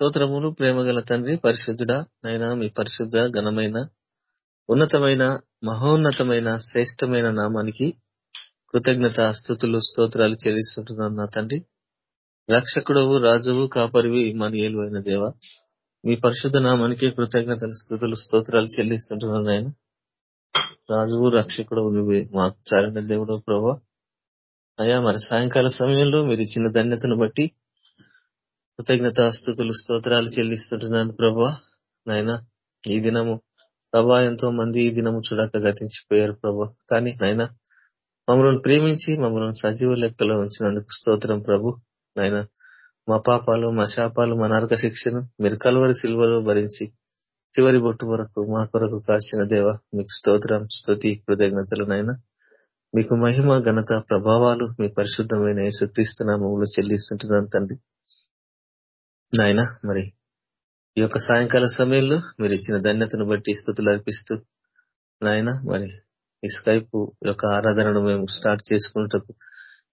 స్తోత్రములు ప్రేమగల తండ్రి పరిశుద్ధుడా నైనా మీ పరిశుద్ధ ఘనమైన ఉన్నతమైన మహోన్నతమైన శ్రేష్టమైన నామానికి కృతజ్ఞత స్థుతులు స్తోత్రాలు చెల్లిస్తుంటున్నాను నా తండ్రి. రక్షకుడవు రాజువు కాపరివి మనియలు అయిన దేవ మీ పరిశుద్ధ నామానికి కృతజ్ఞతలు స్థుతులు స్తోత్రాలు చెల్లిస్తుంటున్నాను ఆయన రాజువు రక్షకుడవు నువ్వే మాకు చారిన దేవుడు ప్రభా. అయ్యా మరి సాయంకాల సమయంలో మీరు ఇచ్చిన ధన్యతను బట్టి కృతజ్ఞత స్థుతులు స్తోత్రాలు చెల్లిస్తుంటున్నాను ప్రభా. నాయన ఈ దినము ప్రభా ఎంతో మంది ఈ దినము చూడక గతించిపోయారు ప్రభా. కానీ నాయన మమ్మల్ని ప్రేమించి మమ్మల్ని సజీవ లెక్కలో ఉంచినందుకు స్తోత్రం ప్రభు. నాయన మా పాపాలు మా శాపాలు మా నరక శిక్షను మీరు కలవరి సిల్వలో భరించి చివరి బొట్టు వరకు మా కొరకు కాల్చిన దేవ మీకు స్తోత్రం స్తుతి కృతజ్ఞతలు నాయన. మీకు మహిమ ఘనత ప్రభావాలు మీ పరిశుద్ధమైన యేసుక్రీస్తు నామంలో చెల్లిస్తుంటున్నాను తండ్రి. నాయన మరి ఈ యొక్క సాయంకాల సమయంలో మీరు ఇచ్చిన ధన్యతను బట్టి స్థుతులు అర్పిస్తూ నాయన మరి ఈ స్కైప్ యొక్క ఆరాధనను మేము స్టార్ట్ చేసుకున్నటకు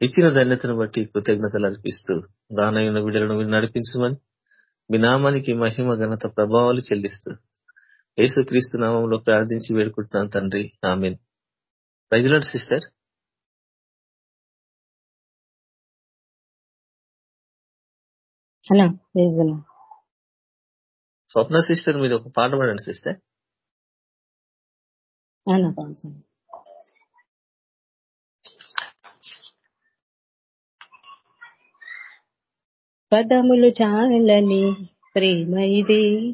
ఇచ్చిన ధన్యతను బట్టి కృతజ్ఞతలు అర్పిస్తూ రానయ్యున్న విడుదలను మీరు నడిపించమని మీ నామానికి మహిమ ఘనత ప్రభావాలు చెల్లిస్తూ యేసుక్రీస్తు నామంలో ప్రార్థించి వేడుకుంటున్నాను తండ్రి. ఆమెన్. Praise lord sister. అలా స్వప్న సిస్టర్ మీరు ఒక పాట పాడండి సిస్టర్. అలా పదములు చాలని ప్రేమ ఇది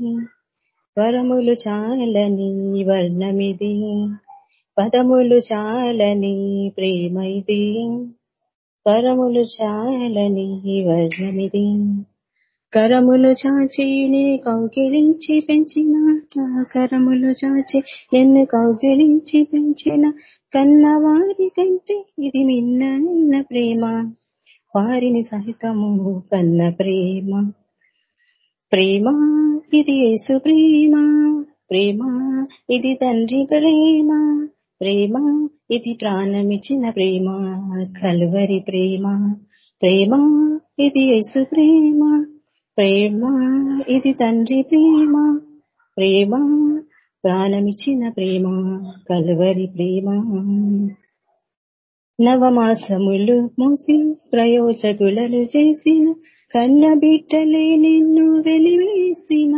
వరములు చాలని వర్ణమిది. పదములు చాలని ప్రేమ ఇది వరములు చాలని వర్ణమిది. కరములు చాచి నీ కౌగిలించి పెంచిన కరములు చాచి నిన్ను కౌగిలించి పెంచిన కన్నవారి కంటే ఇది మిన్న ప్రేమ. వారిని సహితము కన్న ప్రేమ. ప్రేమ ఇది యేసు ప్రేమ. ప్రేమ ఇది తండ్రి ప్రేమ. ప్రేమ ఇది ప్రాణమిచ్చిన ప్రేమ. కలువరి ప్రేమ. ప్రేమ ఇది యేసు ప్రేమ. ప్రేమ ఇది తండ్రి ప్రేమ. ప్రేమ ప్రాణమిచ్చిన ప్రేమ కలువరి ప్రేమ. నవమాసములు మూసి ప్రయోజకులను చేసిన కన్న బిడ్డలే నిన్ను వెలివేసిన.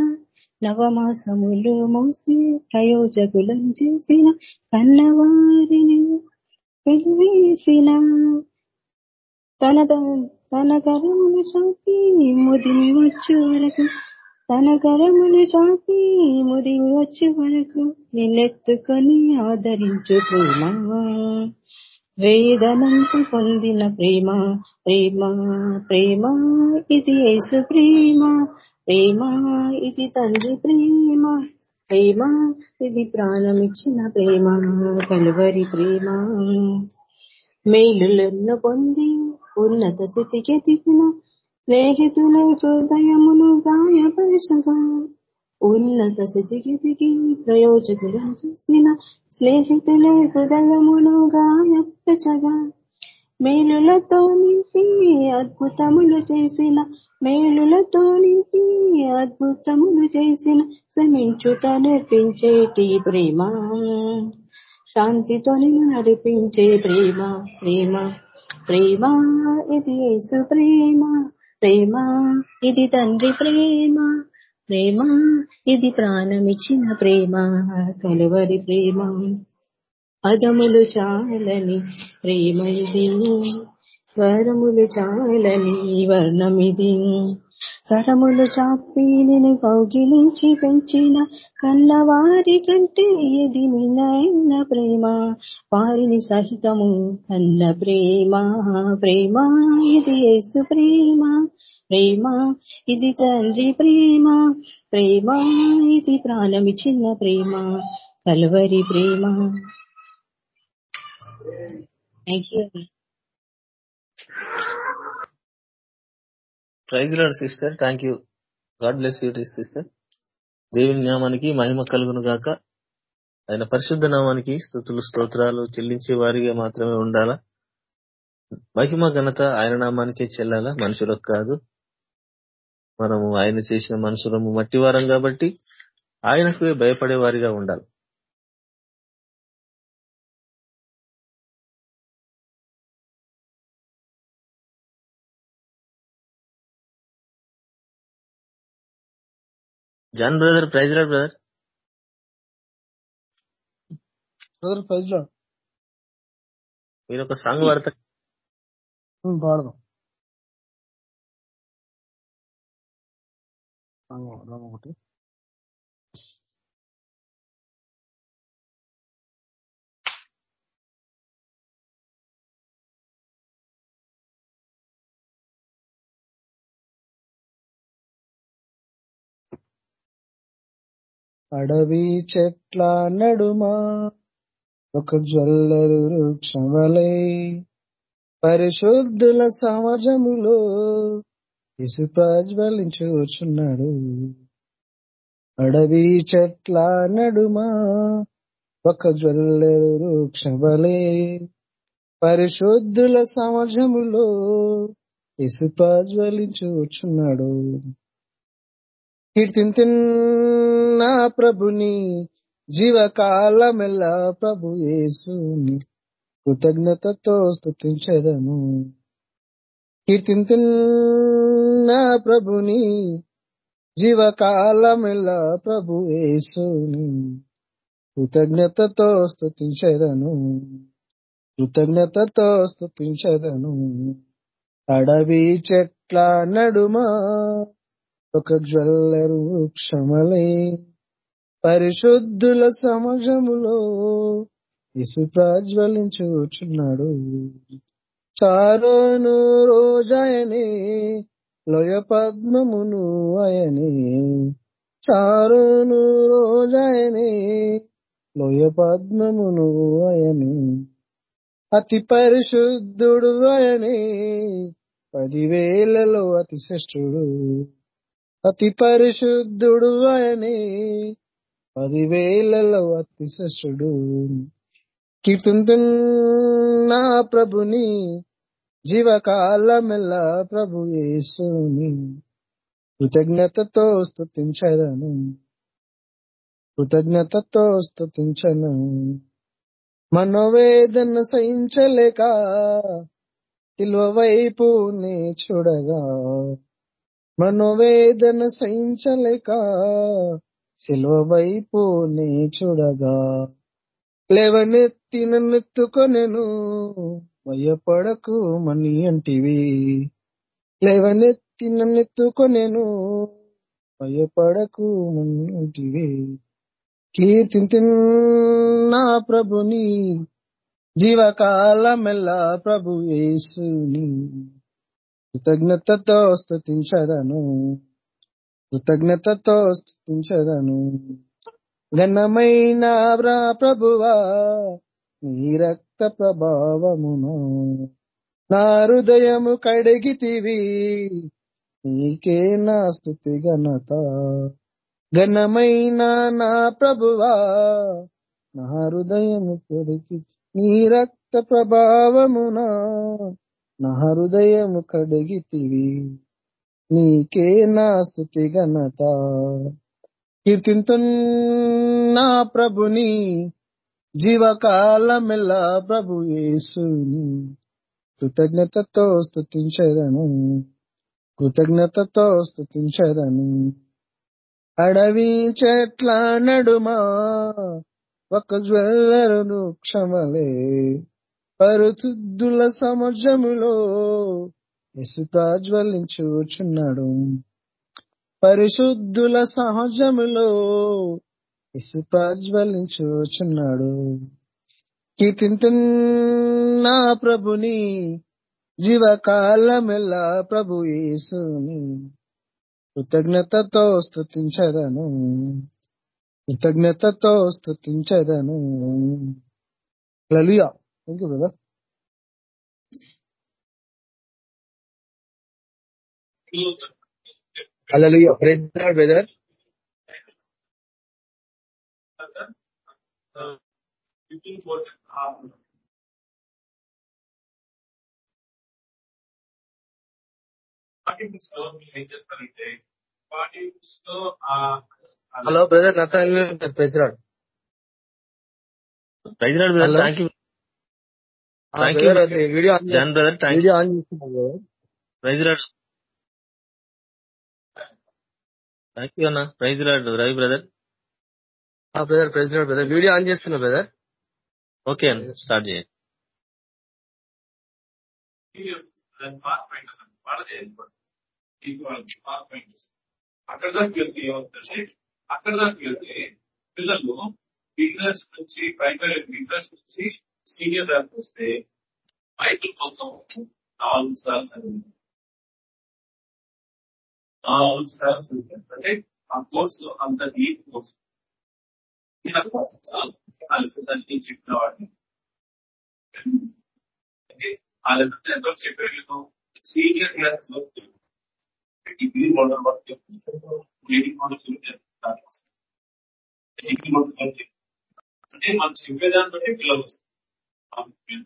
నవమాసములు మూసి ప్రయోజకులను చేసిన కన్నవారిని వెలివేసిన. తన తన కరములు చాపి ముదిమి వరకు. తన కరములు చాపి ముదిమి వరకు. నిన్నెత్తుకొని ఆదరించు ప్రేమ వేదనంతు పొందిన ప్రేమ ప్రేమ ప్రేమ ఇది యేసు ప్రేమ. ప్రేమ ఇది తండ్రి ప్రేమ. ప్రేమ ఇది ప్రాణమిచ్చిన ప్రేమ. కలువరి ప్రేమ. మేలులను పొంది ఉన్నత స్థితికి ఎదిగిన స్నేహితుల హృదయమును గాయపరచగా. ఉన్నత స్థితికి దిగి ప్రయోజకులను చేసిన స్నేహితుల హృదయమును గాయపరచగా. మేలులతో నింపి అద్భుతములు చేసిన మేలులతో నింపి అద్భుతములు చేసిన శ్రమించుట నేర్పించేటి ప్రేమ. శాంతితో నిన్ను నడిపించే ప్రేమ ప్రేమ. ప్రేమ ఇది యేసు ప్రేమ. ప్రేమ ఇది తండ్రి ప్రేమ. ప్రేమ ఇది ప్రాణమిచ్చిన ప్రేమ. కలువరి ప్రేమ. పదములు చాలని ప్రేమ ఇది. స్వరములు చాలని వర్ణమిది. కరములు చాపి నేను కౌగిలించి పెంచిన కన్నవారి కంటే ఇది నిన్న ప్రేమ. వారిని సహితము కన్న ప్రేమ ప్రేమ ఇది యేసు ప్రేమ. ప్రేమ ఇది తండ్రి ప్రేమ. ప్రేమ ఇది ప్రాణమి చిన్న ప్రేమ. Calvary Prema. Thank you praise Lord sister thank you God bless you sister దేవుని నామానికి మహిమ కలుగును గాక. ఆయన పరిశుద్ధ నామానికి స్థుతులు స్తోత్రాలు చెల్లించే వారిగా మాత్రమే ఉండాలా? మహిమ ఘనత ఆయన నామానికే చెల్లాలా? మనుషులకు కాదు. మనము ఆయన చేసిన మనుషులము మట్టి వారం కాబట్టి ఆయనకు భయపడే వారిగా ఉండాలి. John brother praise Lord brother brother ప్రైజ్లో మీరు ఒక సాంగ్ పాడతారు పాడదాం సాంగ్ పాడదాం ఒకటి అడవి చెట్ల నడుమా ఒక జ్వల్లరు వృక్షములై పరిశుద్ధుల సమాజములో ఇసు ప్రజ్వలించుచున్నాడు. అడవి చెట్ల నడుమా ఒక జ్వల్లరు వృక్షములై పరిశుద్ధుల సమాజములో ఇసు ప్రజ్వలించుచున్నాడు. కీర్తింతిన్ నా ప్రభుని జీవకాలమెల్లా ప్రభు యేసుని కృతజ్ఞతతో స్తుతించెదను. కీర్తింతిన్ నా ప్రభుని జీవకాలమెల్లా ప్రభు యేసుని కృతజ్ఞతతో స్థుతించదను కృతజ్ఞతతో స్థుతించదను అడవి చెట్ల నడుమా ఒక జ్వల్లరు రూక్షమలై పరిశుద్ధుల సమాజములో ఇసు ప్రజ్వలించుచున్నాడు. చారోను రోజాయనే లోయ పద్మమును అయనే. చారోను రోజాయనే లోయ పద్మమును అయనే. అతి పరిశుద్ధుడు అయనే. పదివేలలో అతి శ్రేష్ఠుడు. అతి పరిశుద్ధుడు అని పదివేలలో అతి శ్రేష్ఠుడు కీర్తింతున్ నా ప్రభుని జీవకాలమెల్లా ప్రభు యేసుని. కృతజ్ఞతతో స్తుతించదను. కృతజ్ఞతతో స్థుతించను మనోవేదన సహించలేక తిల్వ వైపు నే చూడగా. మనోవేదన సహించలేక సిల్వ వైపు నీ చూడగా లేవనెత్తి నన్నెత్తుకొనెను భయపడకు మని అంటివి. లేవనెత్తి నన్నెత్తుకొనెను భయపడకు మని అంటివి. కీర్తింతి నా ప్రభుని జీవకాలమెల్లా ప్రభు యేసుని. కృతజ్ఞతతో స్థుతించదను కృతజ్ఞతతో స్థుతించదను ఘనమైన బ్రా ప్రభువా నీ రక్త ప్రభావమును నా హృదయము కడిగితివి. నీకే నా స్థుతి ఘనత. ఘనమైన నా ప్రభువా నా హృదయము కడిగి నీ రక్త ప్రభావమునా నా హృదయము కడిగితివి. నీకే నా స్థుతి ఘనత. కీర్తింతు నా ప్రభుని జీవకాలమెల్లా ప్రభు యేసుని. కృతజ్ఞతతో స్థుతించదను కృతజ్ఞతతో స్థుతించదను అడవి చెట్ల నడుమా ఒక జ్వల్లరును క్షమలే. పరిశుద్ధుల సమాజములో యసు ప్రజ్వలించుచున్నాడు. పరిశుద్ధుల సహజములో యసు ప్రజ్వలించుచున్నాడు. కీర్తింతు నా ప్రభుని జీవకాలమెల్లా ప్రభు యేసుని కృతజ్ఞతతో స్థుతించదను కృతజ్ఞతతో స్థుతించదను లలియా థ్యాంక్ యూ బ్రదర్ పాఠ్యపుస్తకం లో మీరు ఏం చేస్తారంటే పాఠ్యపుస్తకం ఆ hello brother Nathan president Lord brother Hello. Thank you video on John brother thank you video on చేస్తున్నాను. Praise Lord. థ్యాంక్ యూ అన్న. Praise Lord. రవి బ్రదర్ ఆ brother president brother video on చేస్తున్నా బ్రదర్ ఓకే అన్న. Start చేయండి దాకా వెళ్తే అక్కడ దాకా వెళ్తే పిల్లలు బిగినర్స్ నుంచి ప్రైమరీ బిగినర్స్ నుంచి సీనియర్ దాకా వస్తే మైకిల్ మొత్తం నాలుగు సార్లు చదివింది నాలుగు సార్లు చదివారు అంటే ఆ కోర్సు అంత డీప్ కోర్సు. అలసందని చెప్పిన వాడిని వాళ్ళంతా ఎంతో చెప్పారు సీనియర్ క్లాస్లో degree model work reading model degree model అంటే మనం చెప్పేదాన్ని బట్టి పిల్లలు వస్తారు. Um, in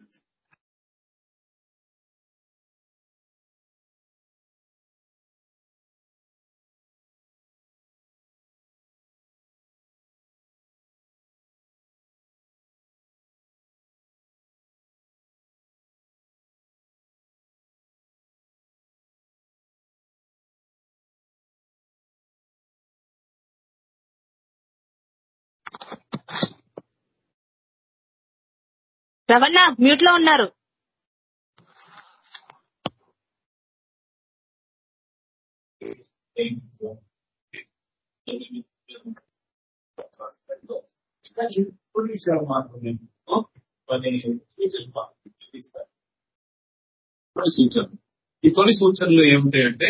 రవణ మ్యూట్లో ఉన్నారు. కొన్ని కొన్ని సూచనలు ఈ కొన్ని సూచనలు ఏమిటాయంటే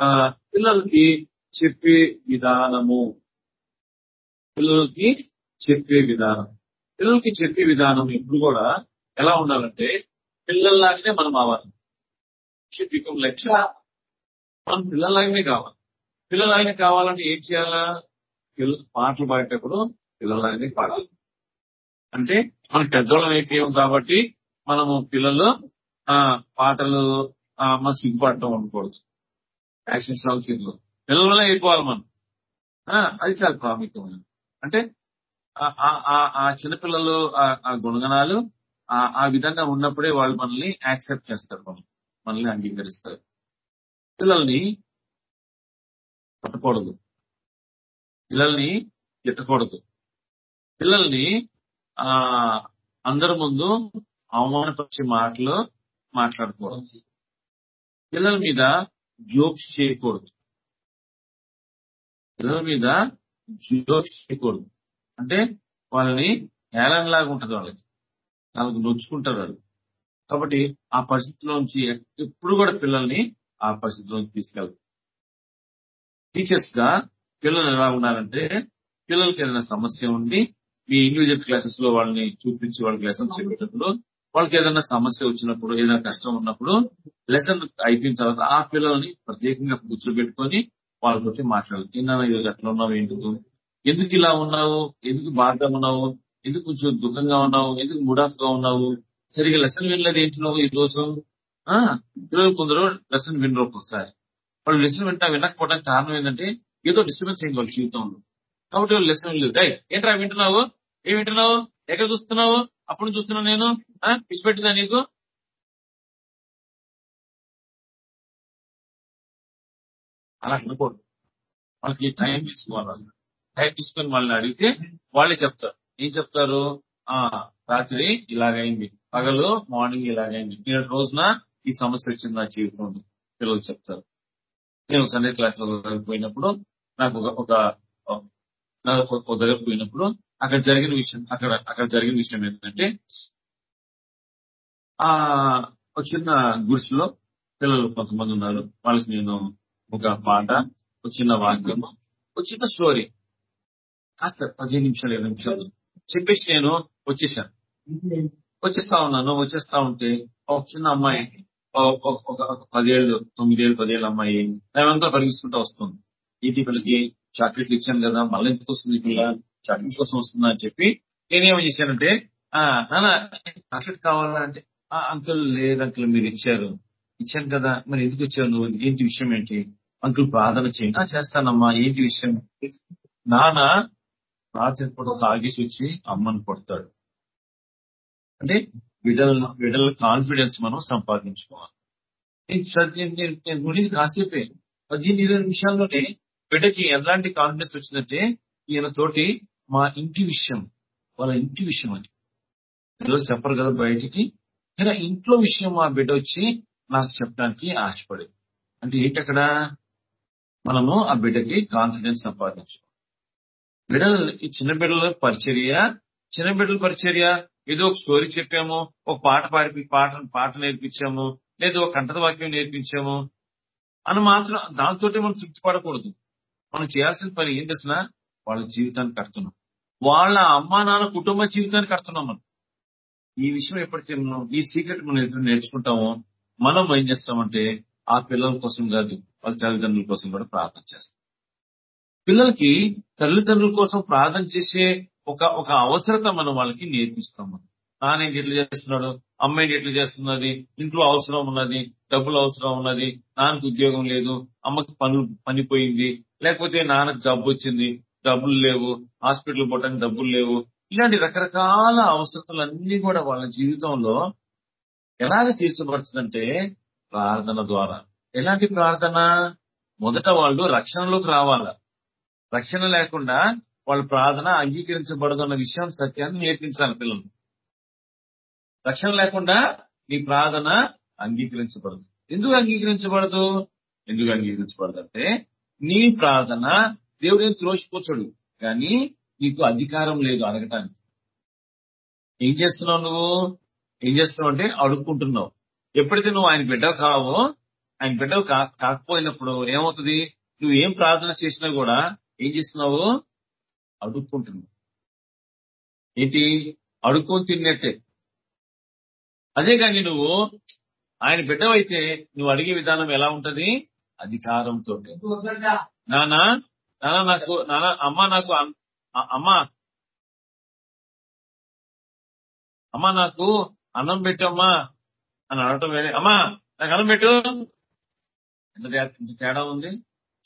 ఆ పిల్లలకి చెప్పే విధానము. పిల్లలకి చెప్పే విధానం. పిల్లలకి చెప్పే విధానం ఇప్పుడు కూడా ఎలా ఉండాలంటే పిల్లల్లాగానే మనం అవ్వాలి. షుడ్ బికమ్ లెక్చర్ మనం పిల్లల్లాగానే కావాలి. పిల్లలాగానే కావాలంటే ఏం చేయాలా? పాటలు పాడేటప్పుడు పిల్లలాగానే పాడాలి. అంటే మనం పెద్దోళ్ళం అయిపోయాం కాబట్టి మనము పిల్లలు ఆ పాటలు ఆ మన సిగ్గుపడటం ఉండకూడదు యాక్షన్ సాంగ్స్ పిల్లలనే అయిపోవాలి మనం. ఆ, అది చాలా ప్రాముఖ్యమైన అంటే ఆ- చిన్నపిల్లలు ఆ- ఆ గుణగణాలు ఆ ఆ విధంగా ఉన్నప్పుడే వాళ్ళు మనల్ని యాక్సెప్ట్ చేస్తారు మనం మనల్ని అంగీకరిస్తారు. పిల్లల్ని పట్టకూడదు. పిల్లల్ని తిట్టకూడదు. పిల్లల్ని ఆ అందరి ముందు అవమానపరిచే మాటలు మాట్లాడకూడదు. పిల్లల మీద జోక్స్ చేయకూడదు. పిల్లల మీద జోక్స్ చేయకూడదు. అంటే వాళ్ళని హేళనలాగా ఉంటుంది వాళ్ళకి. వాళ్ళకి నొచ్చుకుంటారు వాళ్ళు కాబట్టి ఆ పరిస్థితిలోంచి ఎప్పుడు కూడా పిల్లల్ని ఆ పరిస్థితిలోంచి తీసుకెళ్తారు టీచర్స్గా పిల్లలు ఎలా ఉండాలంటే పిల్లలకి ఏదైనా సమస్య ఉండి మీ ఇండివిజువల్ క్లాసెస్లో వాళ్ళని చూపించి వాళ్ళకి లెసన్స్ చెప్పేటప్పుడు వాళ్ళకి ఏదైనా సమస్య వచ్చినప్పుడు ఏదైనా కష్టం ఉన్నప్పుడు లెసన్ అయిపోయిన తర్వాత ఆ పిల్లల్ని ప్రత్యేకంగా కూర్చోబెట్టుకొని వాళ్ళతోటి మాట్లాడాలి నిన్న ఈరోజు అట్లా ఉన్నావు? ఎందుకు ఎందుకు ఇలా ఉన్నావు? ఎందుకు బాధగా ఉన్నావు? ఎందుకు కొంచెం దుఃఖంగా ఉన్నావు? ఎందుకు మూడ్గా ఉన్నావు? సరిగా లెసన్ వినలేదు ఏంటి నువ్వు ఈ రోజు ఆ కొందరు లెసన్ వినరు ఒక్కొక్కసారి వాళ్ళు లెసన్ వింటా వినకపోవడానికి కారణం ఏంటంటే ఏదో డిస్టర్బెన్స్ అయింది వాళ్ళ జీవితంలో. కాబట్టి వాళ్ళు లెసన్ వినలేదు. డై ఏంట్రా వింటున్నావు? ఏం వింటున్నావు? ఎక్కడ చూస్తున్నావు? అప్పుడు చూస్తున్నా నేను? పిచ్చి పెట్టిందా నీకు? అలా అనుకోండి వాళ్ళకి టైం తీసుకోవాలి టైం తీసుకొని వాళ్ళని అడిగితే వాళ్ళే చెప్తారు. ఏం చెప్తారు? ఆ రాత్రి ఇలాగైంది. పగలు మార్నింగ్ ఇలాగైంది. నేను రోజున ఈ సమస్య వచ్చింది నా జీవితంలో. పిల్లలు చెప్తారు. నేను సండే క్లాస్ పోయినప్పుడు నాకు ఒక ఒక ఒక- దగ్గర పోయినప్పుడు అక్కడ జరిగిన విషయం అక్కడ అక్కడ జరిగిన విషయం ఏంటంటే ఆ ఒక చిన్న గుడిసెలో పిల్లలు కొంతమంది ఉన్నారు. వాళ్ళకి నేను ఒక పాట ఒక చిన్న వాక్యము ఒక చిన్న స్టోరీ కాస్త పదిహేను నిమిషాలు ఇరవై నిమిషాలు. చెప్పేసి నేను వచ్చేసాను వచ్చేస్తా ఉన్నాను వచ్చేస్తా ఉంటే ఒక చిన్న అమ్మాయి ఒక- పదేళ్ళు తొమ్మిదేళ్ళు పదేళ్ళ అమ్మాయి మేమంతా పరిగిస్తుంటూ వస్తుంది. ఏంటి పిల్లకి చాక్లెట్లు ఇచ్చాను కదా మళ్ళీ ఎందుకు వస్తుంది పిల్ల చాక్లెట్ కోసం వస్తుందా అని చెప్పి నేనేమో చేశానంటే ఆ నాన్న చాక్లెట్ కావాలా అంటే ఆ అంకుల్ లేదు అంకుల్ మీరు ఇచ్చారు. ఇచ్చాను కదా మరి ఎందుకు వచ్చావు నువ్వు? ఏంటి విషయం ఏంటి? అంకుల్ ప్రార్థన చేయండి. "ఆ, చేస్తానమ్మా ఏంటి విషయం? నాన్న రాత్రి పూట తాగేసి వచ్చి అమ్మని కొడతాడు. అంటే విడల విడల కాన్ఫిడెన్స్ మనం సంపాదించుకోవాలి. నేను చదివి- గురించి కాసేపే పదిహేను ఇరవై నిమిషాల్లోనే బిడ్డకి ఎలాంటి కాన్ఫిడెన్స్ వచ్చిందంటే ఈయన తోటి మా ఇంటి విషయం వాళ్ళ ఇంటి విషయం అని ఈరోజు చెప్పరు కదా బయటికి. ఇలా ఇంట్లో విషయం మా బిడ్డ వచ్చి నాకు చెప్పడానికి ఆశపడేది. అంటే ఏంటక్కడ మనము ఆ బిడ్డకి కాన్ఫిడెన్స్ సంపాదించు బిడ్డలు ఈ చిన్న బిడ్డల పరిచర్య చిన్న బిడ్డల పరిచర్య ఏదో ఒక స్టోరీ చెప్పాము ఒక పాట పాడి పాట పాట నేర్పించాము లేదా ఒక కంటద వాక్యం నేర్పించాము అని మాత్రం దాంతో మనం తృప్తి పడకూడదు. మనం చేయాల్సిన పని ఏం తెలిసిన వాళ్ళ జీవితాన్ని కడుతున్నాం. వాళ్ళ అమ్మా నాన్న కుటుంబ జీవితాన్ని కడుతున్నాం మనం. ఈ విషయం ఎప్పటికీ మనం ఈ సీక్రెట్ మనం ఎప్పుడు నేర్చుకుంటామో మనం ఏం చేస్తామంటే ఆ పిల్లల కోసం కాదు వాళ్ళ తల్లిదండ్రుల కోసం కూడా ప్రార్థన చేస్తాం. పిల్లలకి తల్లిదండ్రుల కోసం ప్రార్థన చేసే ఒక ఒక అవసరత మనం వాళ్ళకి నేర్పిస్తాం మనం నాన్న ఏంటి ఎట్లా చేస్తున్నాడు? అమ్మ ఎట్లా చేస్తున్నది? ఇంట్లో అవసరం ఉన్నది? డబ్బులు అవసరం ఉన్నది? నాన్నకు ఉద్యోగం లేదు? అమ్మకి పనులు పనిపోయింది లేకపోతే నాన్నకు జబ్బు వచ్చింది? డబ్బులు లేవు. హాస్పిటల్ పోవడానికి డబ్బులు లేవు. ఇలాంటి రకరకాల అవసరతలన్నీ కూడా వాళ్ళ జీవితంలో ఎలాగ తీర్చబడుతుందంటే ప్రార్థన ద్వారా. ఎలాంటి ప్రార్థన? మొదట వాళ్ళు రక్షణలోకి రావాల? రక్షణ లేకుండా వాళ్ళ ప్రార్థన అంగీకరించబడదు అన్న విషయం సత్యాన్ని నేర్పించాలి పిల్లలు. రక్షణ లేకుండా నీ ప్రార్థన అంగీకరించబడదు. ఎందుకు అంగీకరించబడదు? ఎందుకు అంగీకరించబడదు అంటే నీ ప్రార్థన దేవుడు ఏం కానీ నీకు అధికారం లేదు అడగటానికి. ఏం చేస్తున్నావు నువ్వు? ఏం చేస్తున్నావు అంటే అడుక్కుంటున్నావు. ఎప్పుడైతే నువ్వు ఆయన బిడ్డ కావో ఆయన బిడ్డ కా- కాకపోయినప్పుడు ఏమవుతుంది? నువ్వు ఏం ప్రార్థన చేసినా కూడా ఏం చేస్తున్నావు? అడుక్కుంటున్నావు. ఏంటి? అడుక్కొని తిన్నట్టే. అదే కానీ నువ్వు ఆయన బిడ్డవైతే నువ్వు అడిగే విధానం ఎలా ఉంటది? అధికారంతో. నానా నానా నాకు నానా అమ్మ నాకు అమ్మా అమ్మా అమ్మ. అమ్మ నాకు అన్నం పెట్టమ్మా అని అడగటం వేరే. అమ్మా నాకు అన్నం పెట్టు. ఎంత తేడా ఉంది?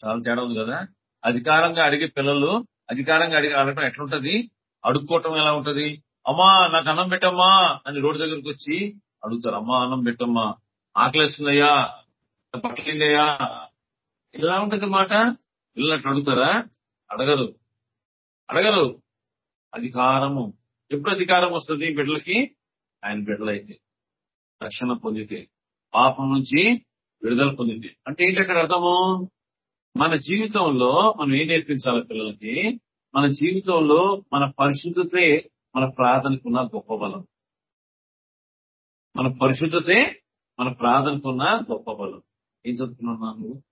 చాలా తేడా ఉంది కదా. అధికారంగా అడిగే పిల్లలు అధికారంగా అడిగి అడగటం ఎట్లుంటది? అడుక్కోవటం ఎలా ఉంటది? అమ్మా నాకు అన్నం పెట్టమ్మా అని రోడ్డు దగ్గరకు వచ్చి అడుగుతారు. అమ్మా అన్నం పెట్టమ్మా. ఆకలిస్తుందయ్యా. పట్టిందయ్యా. ఇలా ఉంటది మాట పిల్లలు అట్లా అడుగుతారా? అడగరు. అడగరు. అధికారము. ఎప్పుడు అధికారం వస్తుంది బిడ్డలకి? ఆయన బిడ్డలైతే. రక్షణ పొందితే. పాపం నుంచి విడుదల పొందితే. అంటే ఏంటి అక్కడ అర్థము? మన జీవితంలో మనం ఏం నేర్పించాలి పిల్లలకి? మన జీవితంలో మన పరిశుద్ధతే మన ప్రార్థనకున్న గొప్ప బలం. మన పరిశుద్ధతే మన ప్రార్థనకున్న గొప్ప బలం. ఏం చదువుకున్నావు నువ్వు?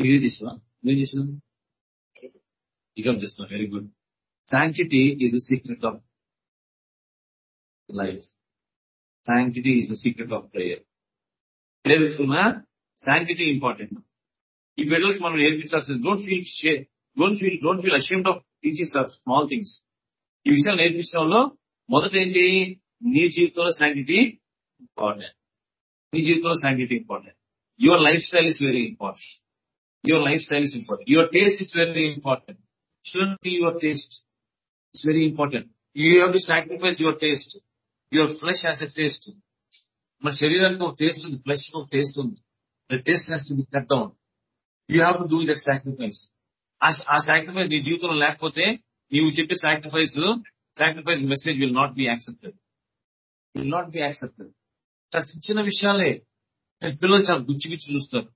ఇది చేసినా నువ్వు చేసినా పికప్ చేస్తున్నా. Very good sanctity is the secret of life sanctity is the secret of prayer ప్రేరుకున్నా sanctity important ఈ బిడ్డలకి మనం నేర్పించాల్సింది don't feel don't feel don't feel ashamed of teachings of small things ఈ విషయాలు నేర్పించడంలో మొదట ఏంటి? నీ జీవితంలో శాంక్టిటీ ఇంపార్టెంట్ నీ జీవితంలో sanctity important your life style is very important your life style is important your taste is very important shouldn't be your taste. It's very important. You have to sacrifice your taste. Your flesh has a taste. మన శరీరానికి ఒక taste ఉంది. Flesh ఒక taste ఉంది. The taste has to be cut down. You have to do that sacrifice ఆ sacrifice నీ జీవితంలో లేకపోతే నీవు చెప్పే sacrifice sacrifice message will not be accepted will not be accepted చాలా చిన్న చిన్న విషయాలే పిల్లలు చాలా గుచ్చి గుచ్చి చూస్తారు.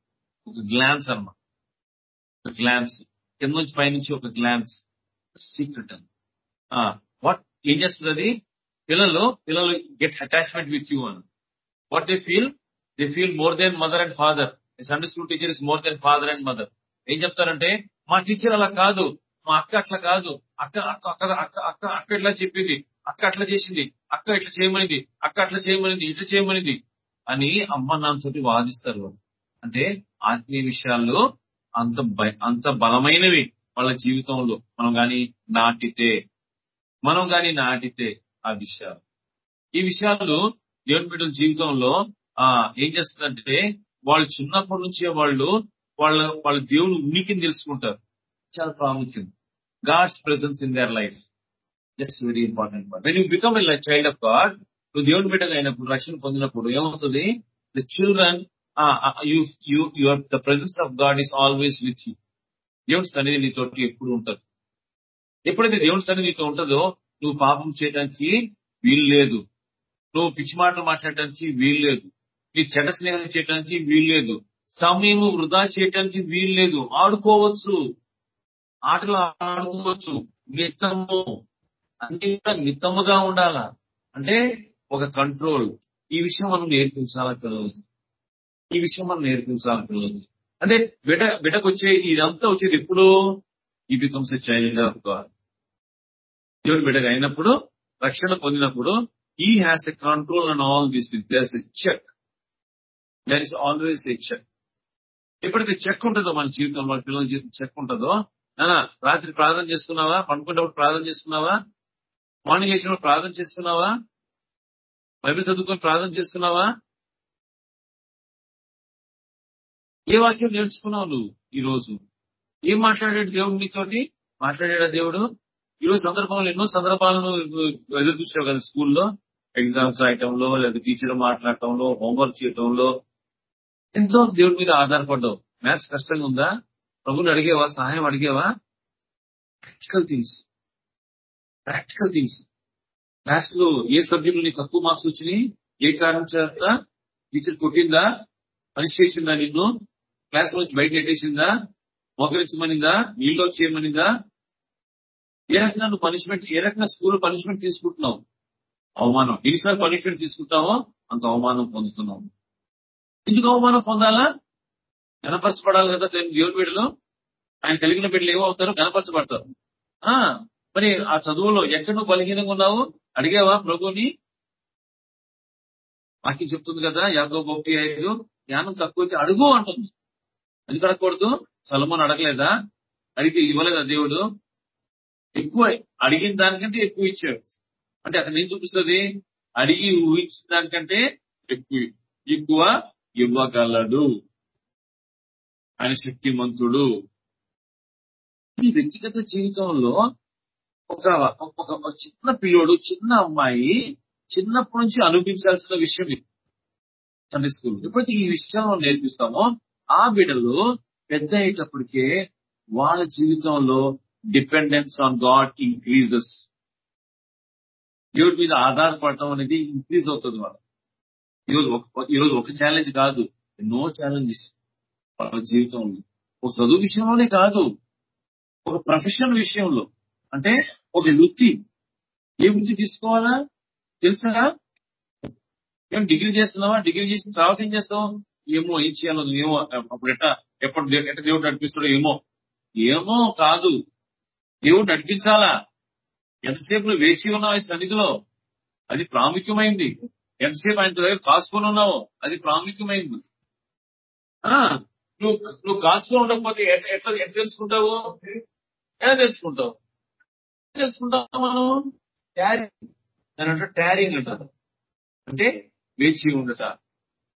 ఒక గ్లాన్స్ అమ్మ. ఒక గ్లాన్స్ కింద నుంచి పైనుంచి ఒక గ్లాన్స్ సీక్రెట్ అని వాట్ ఏం చేస్తుంది అది? పిల్లలు పిల్లలు గెట్ అటాచ్మెంట్ విత్ యూ అని. What they feel they feel more than mother and father Sunday school teacher is more than father and mother ఏం చెప్తారంటే మా టీచర్ అలా కాదు మా అక్క అట్లా కాదు. అక్క అక్క అక్క అక్క అక్క అక్క ఇట్లా చెప్పింది. అక్క అట్లా చేసింది. అక్క ఇట్లా చేయమనింది. అక్క అట్లా చేయమనింది. ఇట్లా చేయమనింది. అని అమ్మ నాన్నతోటి వాదిస్తారు అంటే ఆత్మీయ విషయాల్లో అంత భయ- అంత బలమైనవి వాళ్ళ జీవితంలో. మనం గాని నాటితే మనం గాని నాటితే ఆ విషయాలు. ఈ విషయాలు దేవుని బిడ్డల జీవితంలో ఆ ఏం చేస్తుందంటే వాళ్ళు చిన్నప్పటి నుంచే వాళ్ళు వాళ్ళ వాళ్ళ దేవుని ఉనికిని తెలుసుకుంటారు. చాలా ప్రాముఖ్యం. God's presence in their life. That's very important part when you become a child of God నువ్వు దేవుని బిడ్డగా అయినప్పుడు రక్షణ పొందినప్పుడు ఏమవుతుంది? The children your the presence of God is always with you దేవుని సన్నిధి నీతో ఎప్పుడు ఉంటుంది. ఎప్పుడైతే దేవుని సన్నిధి నీతో ఉంటుందో నువ్వు పాపం చేయడానికి వీలు లేదు. నువ్వు పిచ్చి మాటలు మాట్లాడటానికి వీలు లేదు. ఈ చెడ్డ స్నేహం చేయడానికి వీలు లేదు. సమయం వృధా చేయడానికి వీలు లేదు. ఆడుకోవచ్చు. ఆటలు ఆడుకోవచ్చు. మిత్తము అన్ని కూడా మిత్తముగా ఉండాల. అంటే ఒక కంట్రోల్ ఈ విషయం మనం నేర్పించాలా పిల్లలు? ఈ విషయం మనం నేర్పించాలా పిల్లలు? అంటే బిడ్డ బిడ్డకు వచ్చే ఇదంతా వచ్చేది ఎప్పుడు? ఈ బికమ్స్ చైల్డ్ ఆఫ్ గాడ్ దేవుడు బిడ్డగా అయినప్పుడు రక్షణ పొందినప్పుడు ఈ has a control and all this there's a check there is always a check ఎప్పుడైతే చెక్ ఉంటుందో మన జీవితంలో మన పిల్లల జీవితం చెక్ ఉంటుందో రాత్రి ప్రార్థన చేసుకున్నావా పండుకున్నప్పుడు ప్రార్థన చేసుకున్నావా మార్నింగ్ చేసినప్పుడు ప్రార్థన చేసుకున్నావా బైబిల్ చదువుకొని ప్రార్థన చేసుకున్నావా ఏ వాక్యం నేర్చుకున్నావు నువ్వు ఈ రోజు ఏం మాట్లాడాడు దేవుడు నీతోటి? మాట్లాడాడా దేవుడు? ఈ రోజు సందర్భంలో ఎన్నో సందర్భాలను ఎదురు చూసావు కదా స్కూల్లో? ఎగ్జామ్స్ రాయటంలో లేదా టీచర్ మాట్లాడటంలో హోంవర్క్ చేయటంలో ఎంతో దేవుడి మీద ఆధారపడ్డావు. మ్యాథ్స్ కష్టంగా ఉందా? ప్రభుని అడిగేవా? సహాయం అడిగేవా? ప్రాక్టికల్ థింగ్స్ ప్రాక్టికల్ థింగ్స్ మ్యాథ్స్లో ఏ సబ్జెక్ట్ నీకు తక్కువ మార్క్స్ వచ్చినాయి? ఏ కారణం చేత? టీచర్ కొట్టిందా? పనిష్ చేసిందా నిన్ను? క్లాస్ నుంచి బయట నెట్టేసిందా? మోకరించమనిందా? నీళ్ళు చేయమనిందా? ఏ రకంగా నువ్వు పనిష్మెంట్ ఏ రకంగా స్కూల్ పనిష్మెంట్ తీసుకుంటున్నావు? అవమానం. ఎన్నిసార్లు పనిష్మెంట్ తీసుకుంటావో అంత అవమానం పొందుతున్నావు. ఎందుకు అవమానం పొందాలా? గణపరచబడాలి కదా దేవుని బిడ్డలు. ఆయన కలిగిన బిడ్డలు ఏమవుతారు గణపరచబడతారు ఆ మరి ఆ చదువులో ఎక్కడ నువ్వు బలహీనంగా ఉన్నావు? అడిగావా ప్రభుని వాక్యం చెప్తుంది కదా యాగో ఒకటి ఐదు జ్ఞానం తక్కువ అడుగు అంటుంది. ఎందుకు అడగకూడదు? సలమోన్ అడగలేదా? అడిగితే ఇవ్వలేదా దేవుడు? ఎక్కువ అడిగిన దానికంటే ఎక్కువ ఇచ్చాడు. అంటే అక్కడ ఏం చూపిస్తుంది? అడిగి ఊహించిన దానికంటే ఎక్కువ. ఎక్కువ ఇవ్వగలడు ఆయన శక్తిమంతుడు ఈ వ్యక్తిగత జీవితంలో ఒక ఒక చిన్న పిల్లోడు చిన్న అమ్మాయి చిన్నప్పటి నుంచి అనుభవించాల్సిన విషయం ఇది. సండే స్కూల్ ఎప్పుడైతే ఈ విషయం నేర్పిస్తామో ఆ బిడ్డలు పెద్ద అయ్యేటప్పటికే వాళ్ళ జీవితంలో డిపెండెన్స్ ఆన్ గాడ్ ఇంక్రీజెస్ దేవుడి మీద ఆధారపడటం అనేది ఇంక్రీజ్ అవుతుంది వాళ్ళ ఈరోజు ఒక ఈరోజు ఒక ఛాలెంజ్ కాదు ఎన్నో ఛాలెంజెస్ వాళ్ళ జీవితంలో ఒక చదువు విషయంలోనే కాదు ఒక ప్రొఫెషన్ విషయంలో అంటే ఒక వృత్తి ఏ వృత్తి తీసుకోవాలా తెలుసా ఏం డిగ్రీ చేస్తున్నావా డిగ్రీ చేసిన తర్వాత ఏం చేస్తావు ఏమో ఏం చేయాలో ఏమో అప్పుడు ఎట్ట ఎప్పుడు ఎట్ట దేవుడు నడిపిస్తాడో ఏమో ఏమో కాదు దేవుడు నడిపించాలా ఎంతసేపు వేచి ఉన్నావు సన్నిధిలో అది ప్రాముఖ్యమైంది ఎంతసేపు ఆయన దగ్గర కాసుకొని ఉన్నావు? అది ప్రాముఖ్యమైంది. ఆ. నువ్వు నువ్వు కాసుకొని ఉండకపోతే ఎట్లా ఎట్లా తెలుసుకుంటావు? ఎలా తెలుసుకుంటావు? తెలుసుకుంటాం మనం? ట్యారింగ్ దాని అంటే ట్యారింగ్ అంటారు. అంటే వేచి ఉండట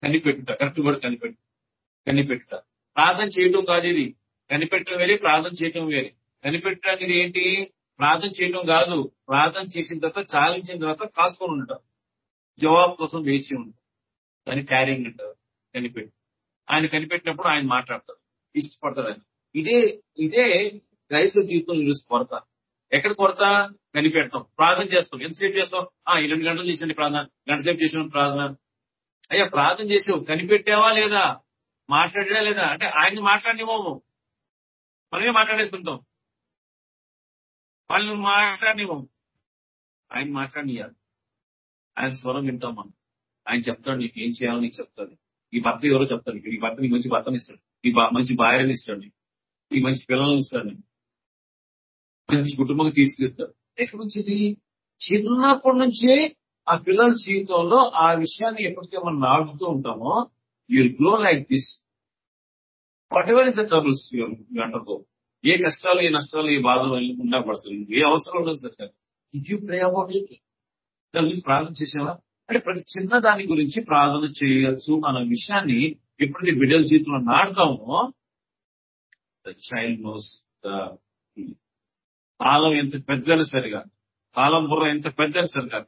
కనిపెట్టుట కరెక్ట్ కూడా కనిపెట్టు కనిపెట్టుట. ప్రార్థన చేయటం కాదు ఇది. కనిపెట్టడం వేరే ప్రార్థన చేయటం వేరే. కనిపెట్టడం అనేది ఏంటి? ప్రార్థన చేయటం కాదు. ప్రార్థన చేసిన తర్వాత చాలించిన తర్వాత కాసుకొని ఉండటం. జవాబు కోసం వేచి ఉండటం దాన్ని క్యారింగ్ అంటారు కనిపెట్టి. ఆయన కనిపెట్టినప్పుడు ఆయన మాట్లాడతారు ఇష్టపడతారు ఆయన ఇదే ఇదే క్రైస్తవ జీవితం ఈరోజు కొరత. ఎక్కడ కొరత? కనిపెడతాం ప్రార్థన చేస్తాం. ఎంతసేపు చేస్తాం? ఆ ఈ గంటలు చేసండి ప్రార్థన. గంట సేపు చేసిన ప్రార్థన. అయ్యా ప్రార్థన చేసావు. కనిపెట్టావా లేదా? మాట్లాడా లేదా? అంటే ఆయన మాట్లాడినివ్వము మనమే మాట్లాడేస్తుంటాం. వాళ్ళని మాట్లాడినివ్వము ఆయన మాట్లాడియాలి ఆయన స్వరం వింటాం మనం. ఆయన చెప్తాడు నీకు ఏం చేయాలో నీకు చెప్తాడు. ఈ భర్త ఎవరో చెప్తాడు ఈ భర్త నీకు మంచి భర్తను ఇస్తాడు. ఈ మంచి భార్యను ఇస్తాడు ఈ మంచి పిల్లలను ఇస్తాడు మంచి కుటుంబం తీసుకెళ్తాడు. ఎక్కడి నుంచి చిన్నప్పటి నుంచే ఆ పిల్లల జీవితంలో ఆ విషయాన్ని ఎప్పటికే మనం నాడుతూ ఉంటామో you glow like this whatever is the troubles అంటారు ఏ కష్టాలు ఏ నష్టాలు ఏ బాధలు ఉండబడుతుంది ఏ అవసరం ఉండదు sir you pray about it గురించి ప్రార్థన చేసేవా అంటే ప్రతి చిన్న దాని గురించి ప్రార్థన చేయొచ్చు అన్న విషయాన్ని ఎప్పుడైతే బిడ్డల జీవితంలో నాటుతామో చైల్డ్ నోస్ కాలం ఎంత పెద్దది సరిగా కాలం బుర్ర ఎంత పెద్దది సరిగా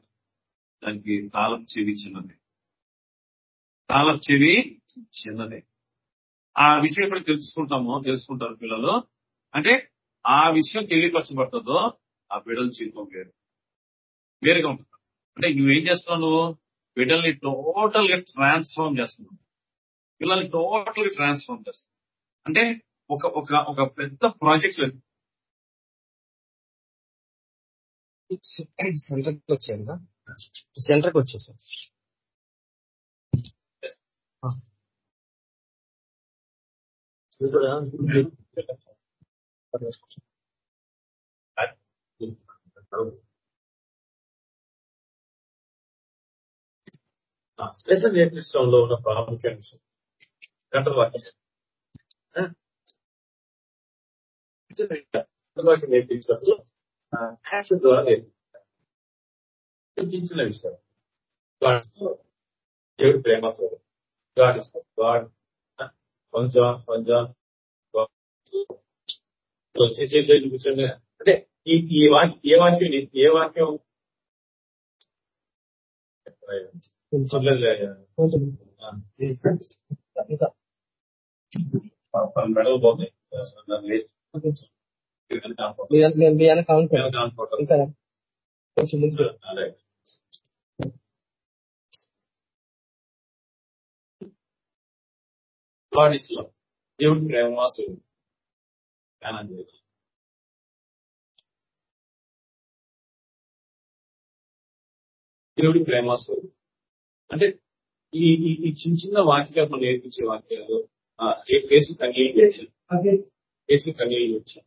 దానికి కాలం చెవి చిన్నది. కాలం చెవి చిన్నదే. ఆ విషయం ఎప్పుడు తెలుసుకుంటామో తెలుసుకుంటారు పిల్లలు అంటే ఆ విషయం తెలియపరచబడుతుందో ఆ బిడ్డల జీవితం వేరు. వేరుగా ఉంటుంది. అంటే నువ్వేం చేస్తున్నావు నువ్వు? బిడ్డల్ని టోటల్గా ట్రాన్స్ఫార్మ్ చేస్తున్నావు. పిల్లల్ని టోటల్గా ట్రాన్స్ఫార్మ్ చేస్తున్నావు. అంటే ఒక ఒక ఒక పెద్ద ప్రాజెక్ట్ సెంటర్కి వచ్చాను సెంటర్కి వచ్చేసాను లెసన్ నేర్పించడంలో ఉన్న ప్రాముఖ్య అంశం గంటవాక్యం గంటవాక్యం నేర్పించడంలో యాక్షన్ ద్వారా నేర్పించిన విషయం దేవుడు ప్రేమ గాడ్ గాడ్ పంజా పంజా కూర్చోండి అంటే ఈ ఈ వాక్యం ఏ వాక్యం ఏ వాక్యం? మెడల్ బాగుంది మీ ఇంకా కొంచెం ముందు బాడీస్లో దేవుడి ప్రేమవాసుడు ధ్యానం చేయాలి దేవుడి ప్రేమవాసుడు అంటే ఈ ఈ చిన్న చిన్న వాక్యాలు మనం నేర్పించే వాక్యాలు కేసు కన్నీళ్ళు వచ్చాయి? కేసు కన్నీళ్ళు వచ్చాయి.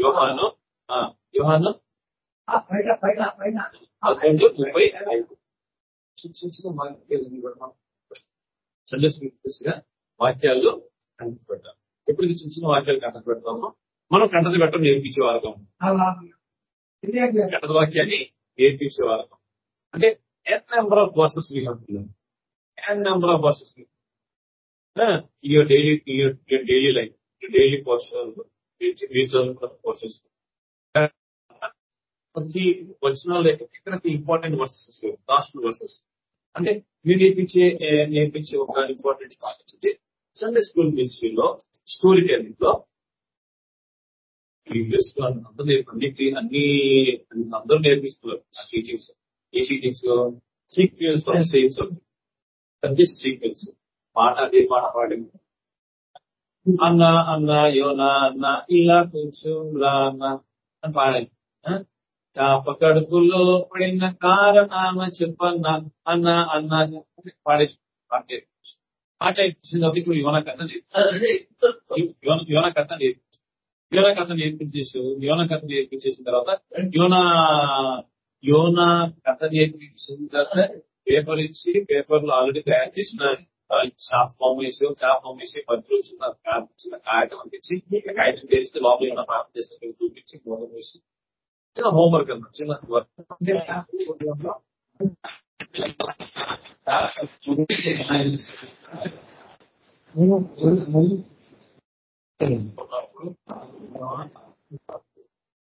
యోహాను ఆ, యోహాను. పదకొండు ముప్పై ఐదు. చిన్న చిన్న చిన్న వాక్యాలు కూడా మనం సండే స్కూల్గా వాక్యాలు కంట పెట్టాలి ఎప్పుడు చిన్న చిన్న వాక్యాలు కంట పెడతామో. మనం కంటది పెట్టడం నేర్పించే వారకం. కంటద వాక్యాన్ని నేర్పించే వారకం. అంటే n number of buses we have to learn. N number of buses we have. N number of your, your daily your daily life daily portion portions ప్రతి వచ్చిన ఎక్కడ ఇంపార్టెంట్ వర్సెస్ లాస్ట్ వర్సెస్ అంటే మీరు నేర్పించే నేర్పించే ఒక ఇంపార్టెంట్ పాటించింది Sunday school మినిస్ట్రీలో స్టోరీ టెలింగ్లో ప్రీవియస్ అందరూ నేర్పి- అన్నిటి అన్ని అందరూ నేర్పిస్తున్నారు టీచింగ్స్ ఈ teachings sequence of same subject sequence. పాట అదే పాట పాడి అన్న అన్న యోనా అన్న ఇలా కొంచెం రా అన్న అని పాడాలి చాప కడుపులో పడిన కారణామ చెప్పన్న అన్న అన్న పాడేసి పాటే పాట ఇచ్చినప్పుడు ఇప్పుడు యోన కథ యోన యోన కథ నేర్పించు యోన కథ నేర్పించేసి యోన కథ నేర్పించేసిన తర్వాత యోన యోన కథ నేర్పించిన తర్వాత పేపర్ ఇచ్చి పేపర్లో ఆల్రెడీ తయారు చేసిన షాప్ ఫామ్ వేసి షాప్ ఫామ్ వేసి పది రోజులు చిన్న కాగితం అందించి కాగితం చేస్తే లోపల ఏమైనా ప్రార్థన చేస్తే చూపించి మోదం వేసి చిన్న హోంవర్క్ అన్నమాట చిన్న వర్క్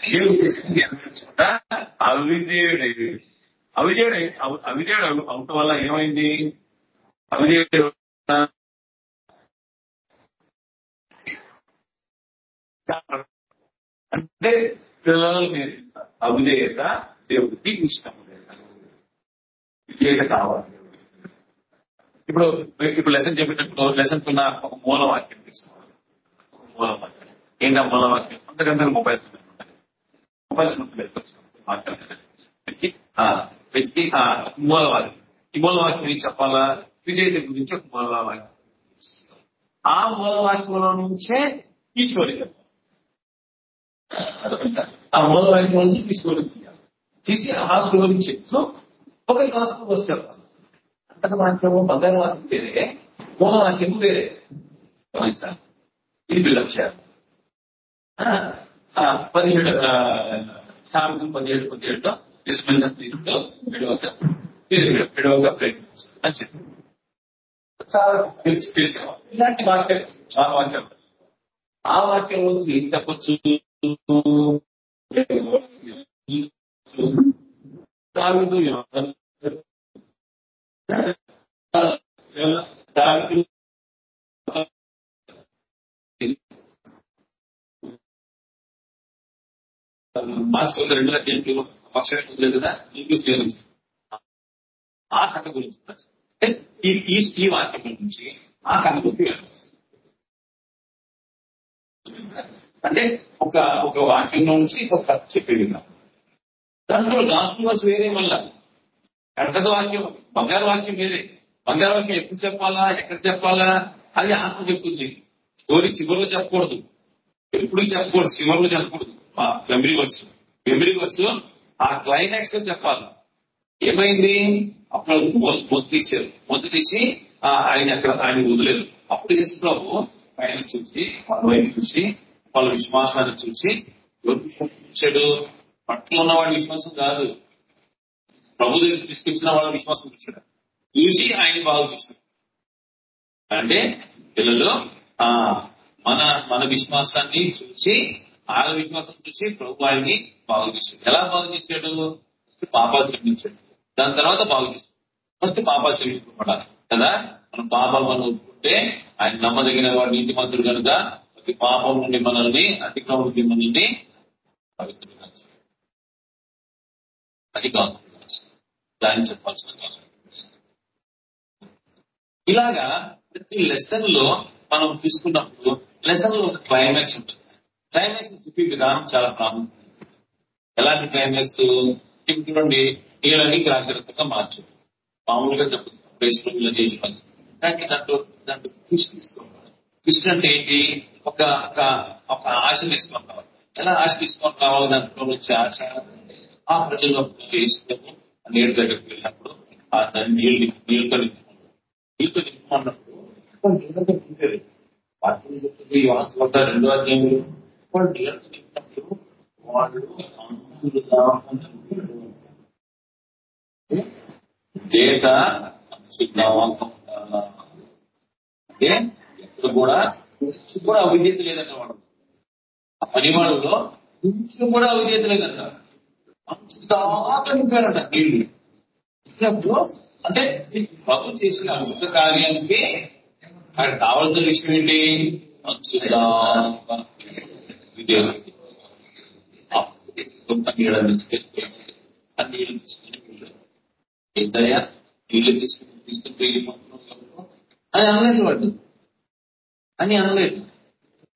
దేవుడు ఉద్దేశాన్ని నెరవేర్చకుండా అవిధేయుడు అవిధేయుడు అవిధేయుడు అవటం వల్ల ఏమైంది? అవిజేయుడు అంటే పిల్లలు నేర్పిస్తారు అవిధేయత దేవుడికి ఇష్టం విధేయత కావాలి. ఇప్పుడు ఇప్పుడు లెసన్ చెప్పేటప్పుడు లెసన్ కున్న ఒక మూలవాక్యం తీసుకోవాలి మూలవాక్యం. ఏంటా మూలవాక్యం? అంతకంటే మొబైల్స్ మొబైల్స్ వెతికి ఆ, వెతికి ఆ, మూలవాక్యం ఈ మూలవాక్యం ఏం చెప్పాలా విధేయత గురించి ఒక మూల వాక్యం ఆ మూల వాక్యంలో నుంచే తీసుకోవాలి ఆ మూల వాక్యం నుంచి తీసుకోవాలి తీసి ఆ స్టోరీ చెప్తూ ఒక వాక్యం వచ్చారు అంతక వాక్యము బంగారు వాక్యం వేరే మూల వాక్యం వేరే గమనించాలి. ఇది బిల్డప్ చేయాలి ఆ, ఆ, పదిహేడు ఆ, పదిహేడు పదిహేడులో ఇస్మాయిల్ స్త్రీతో విడవక తిరిగి విడవక అని చెప్పి. తెలిసి తెలిసాం ఇలాంటి వాక్యం చాలా వాక్యం. ఆ వాక్యం నుంచి ఏం చెప్పచ్చు? దావీదు మార్క్స్ వంద రెండు వేల లేదు కదా ఆ కథ గురించి అంటే ఈ ఈ- వాక్యం నుంచి ఆ కథ గురించి అంటే ఒక ఒక వాక్యం నుంచి ఒక కథ చెప్పి విన్నాం. దాంట్లో గాస్పుల్ వర్స్ వేరే మళ్ళా. కడకద వాక్యం బంగారు వాక్యం వేరే. బంగారు వాక్యం ఎప్పుడు చెప్పాలా ఎక్కడ చెప్పాలా అది ఆత్మ చెప్తుంది. స్టోరీ చివరిలో చెప్పకూడదు. ఎప్పుడు చెప్పకూడదు చివరిలో చెప్పకూడదు. మెమరీ వర్స్ మెమరీ వర్స్ ఆ క్లైమాక్స్లో చెప్పాలి. ఏమైంది? అప్పుడు మొ- మొదటిసి తీశారు తీసి ఆ, ఆయన అక్కడ ఆయన వదిలేదు అప్పుడు చేసిన ప్రభు ఆయన చూసి వాళ్ళ చూసి వాళ్ళ విశ్వాసాన్ని చూసి ఎవరు విశ్వాసం చూశాడు? పట్టులో విశ్వాసం కాదు. ప్రభు దగ్గర తీసుకొచ్చిన వాళ్ళ విశ్వాసం చూశాడు. చూసి ఆయన బాగా చూశాడు. అంటే పిల్లలు ఆ మన మన విశ్వాసాన్ని చూసి ఆయన విశ్వాసం చూసి ప్రభు ఆయన్ని బాగు చేశాడు. ఎలా బాగు చేశాడు? ఫస్ట్ పాపాలు క్షమించాడు. దాని తర్వాత బాగు చేశాడు. ఫస్ట్ పాపాలు క్షమించబడాలి కదా? మనం పాపాలు మనం ఒప్పుకుంటే ఆయన నమ్మదగిన వాడు నీతి మంత్రుడు కనుక ప్రతి పాపం నుండి మనల్ని అతిక్రమం నుండి మనల్ని పవిత్రంగా అది కాదు. దాన్ని చెప్పాల్సిన కాదు ఇలాగా ప్రతి లెసన్లో మనం తీసుకున్నప్పుడు లెసన్లో ఒక క్లైమాక్స్ ఉంటుంది. క్లైమాక్స్ చెప్పే విధానం చాలా ప్రాముఖ్యం. ఎలాంటి క్లైమాక్స్ ఇప్పుడు చూడండి నీళ్ళని గ్రాసరకంగా మార్చు మామూలుగా చెప్పు ఫేస్బుక్లో చేసి పని. దానికి దాంట్లో దాంట్లో ట్విస్ట్ తీసుకోవాలి. ట్విస్ట్ అంటే ఏంటి? ఒక ఒక ఆశ తీసుకొని ఎలా ఆశ తీసుకొని రావాలి? దాంట్లో వచ్చే ఆశ ఆ ప్రజల్లో వేసినప్పుడు నీరు దగ్గరికి వెళ్ళినప్పుడు ఆ దాన్ని నీళ్ళు నీళ్ళతో నింపుకుంటారు నీళ్ళతో నింపుకున్నప్పుడు వాళ్ళు వాక్యం చెప్తుంది యోహాను సువార్త రెండో అధ్యాయంలో వాళ్ళు అంటే ఎప్పుడు కూడా కొంచెం కూడా అవిధేత లేదన్న వాడు ఆ కొంచెం కూడా అవిధేత లేదంట అంతా నింపారంట నీళ్ళు ఇచ్చినప్పుడు అంటే ప్రభు చేసిన అద్భుత కార్యానికి ఆయన కావాల్సిన విషయం ఏంటి మంచి విధేయులు. అప్పుడు తీసుకెళ్ళి తీసుకుని వీళ్ళు ఏంటయ్యా తీసుకుని తీసుకుని అని అనలేదు వాడు అని అనలేదు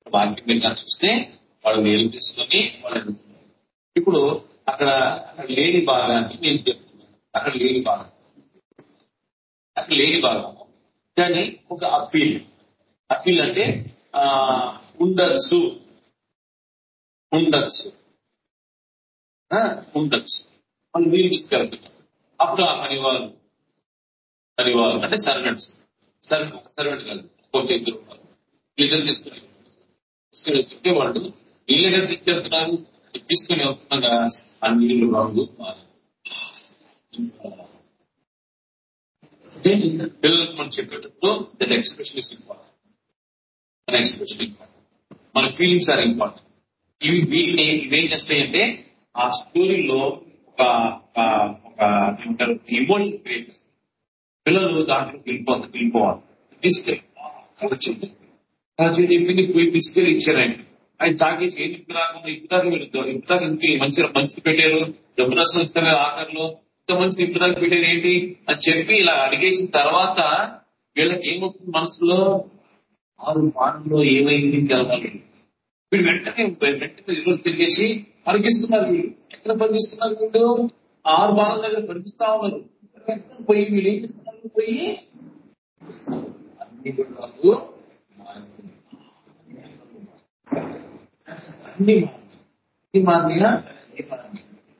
వాక్యం మీరు చూస్తే వాళ్ళు నీళ్ళు తీసుకొని వాడు ఇప్పుడు అక్కడ అక్కడ లేని భాగాన్ని నేను చెప్తున్నాను. అక్కడ లేని భాగం. అక్కడ లేని భాగం కానీ ఒక అప్పీల్. అప్పీల్ అంటే ఉండచ్చు ఉండొచ్చు. ఉండొచ్చు ఆ, ఉండొచ్చు. వాళ్ళు వీళ్ళు తీసుకెళ్తున్నారు అప్పుడు ఆ పని వాళ్ళు పని వాళ్ళు అంటే సర్వెంట్స్ సర్వెంట్ సర్వెంట్ కాదు. ఒక ఇద్దరు ఇద్దరు తీసుకుని తీసుకుని వెళ్తుంటే వాళ్ళు నీళ్ళు ఎక్కడ తీసుకెళ్తున్నారు. తీసుకుని వెళ్తుండగా ఆ నీళ్ళు రంగు అంటే పిల్లలకు మనం చెప్పేటప్పుడు దట్ ఎక్స్ప్రెషన్ ఇస్ ఇంపార్టెంట్ మన ఎక్స్ప్రెషన్ ఇంపార్టెంట్ మన ఫీలింగ్స్ ఆర్ ఇంపార్టెంట్ ఇవి వీటిని ఇవేం చేస్తాయంటే ఆ స్టోరీలో ఒక ఒక- ఒక ఏమంటారు ఎమోషన్ క్రియేట్ చేస్తారు పిల్లలు దాంట్లో వెళ్ళిపోతారు వెళ్ళిపోవాలి. తీసుకెళ్ళి వచ్చింది రాజు చెప్పింది పోయి తీసుకెళ్ళి ఇచ్చారండి. ఆయన తాగేసి ఏం ఇప్పుడు రాకుండా ఇప్పుడు దాకా వెళ్తారు ఇప్పుడు దాకా ఇంటికి మంచిగా మంచి పెట్టారు. డబ్బు రసం ఇస్తారు ఆఖరిలో ఇంత మంచి ఇప్పుడు దాకా పెట్టారు ఏంటి? అని చెప్పి ఇలా అడిగేసిన తర్వాత వీళ్ళకి ఏమవుతుంది మనసులో? ఆరు వారంలో ఏమైంది తెలవాలి వీడు వెంటనే వెంటనే ఈరోజు తిరిగేసి పరిగిస్తున్నారు వీళ్ళు ఎక్కడ పరిగిస్తున్నారు వీళ్ళు ఆరు వారాల దగ్గర పరిగిస్తా ఉన్నారు. పోయి వీళ్ళు ఏం చేస్తున్నారు పోయి అన్ని గుణాలు మారిపోయాయి. అన్ని మారినాయి. అన్ని మారినాయా.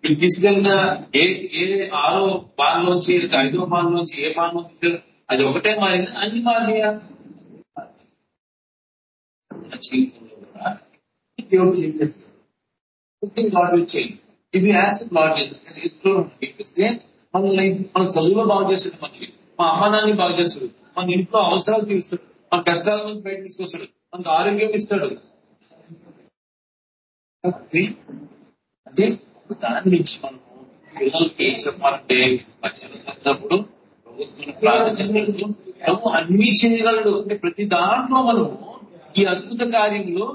అన్ని తీసుకెళ్ళిన ఏ ఏ ఆరో బాల్లోంచి ఐదో బాల్లోంచి ఏ బాల్ నుంచి అది ఒకటే మారింది? అన్ని మారినాయా? మన జీవితంలో కూడా దేవుడు చేసేస్తాడు కుకింగ్ గాడ్ విల్ చేంజ్ ఇది యాసిడ్ గాడ్ చేస్తే మన లైఫ్ మన చదువులో బాగు చేస్తాడు మనకి మా అమ్మానాన్ని బాగు చేస్తాడు మన ఇంట్లో అవసరాలు తీరుస్తాడు మన కష్టాల నుంచి బయట తీసుకొస్తాడు మనకు ఆరోగ్యం ఇస్తాడు. అంటే దాని నుంచి మనం పిల్లలకి ఏం చెప్పాలంటే వచ్చినప్పుడు ప్రభుత్వం ప్రార్థన చేసినప్పుడు ప్రభు అన్ని చేయగలడు. అంటే ప్రతి దాంట్లో మనము ఈ అద్భుత కార్యంలో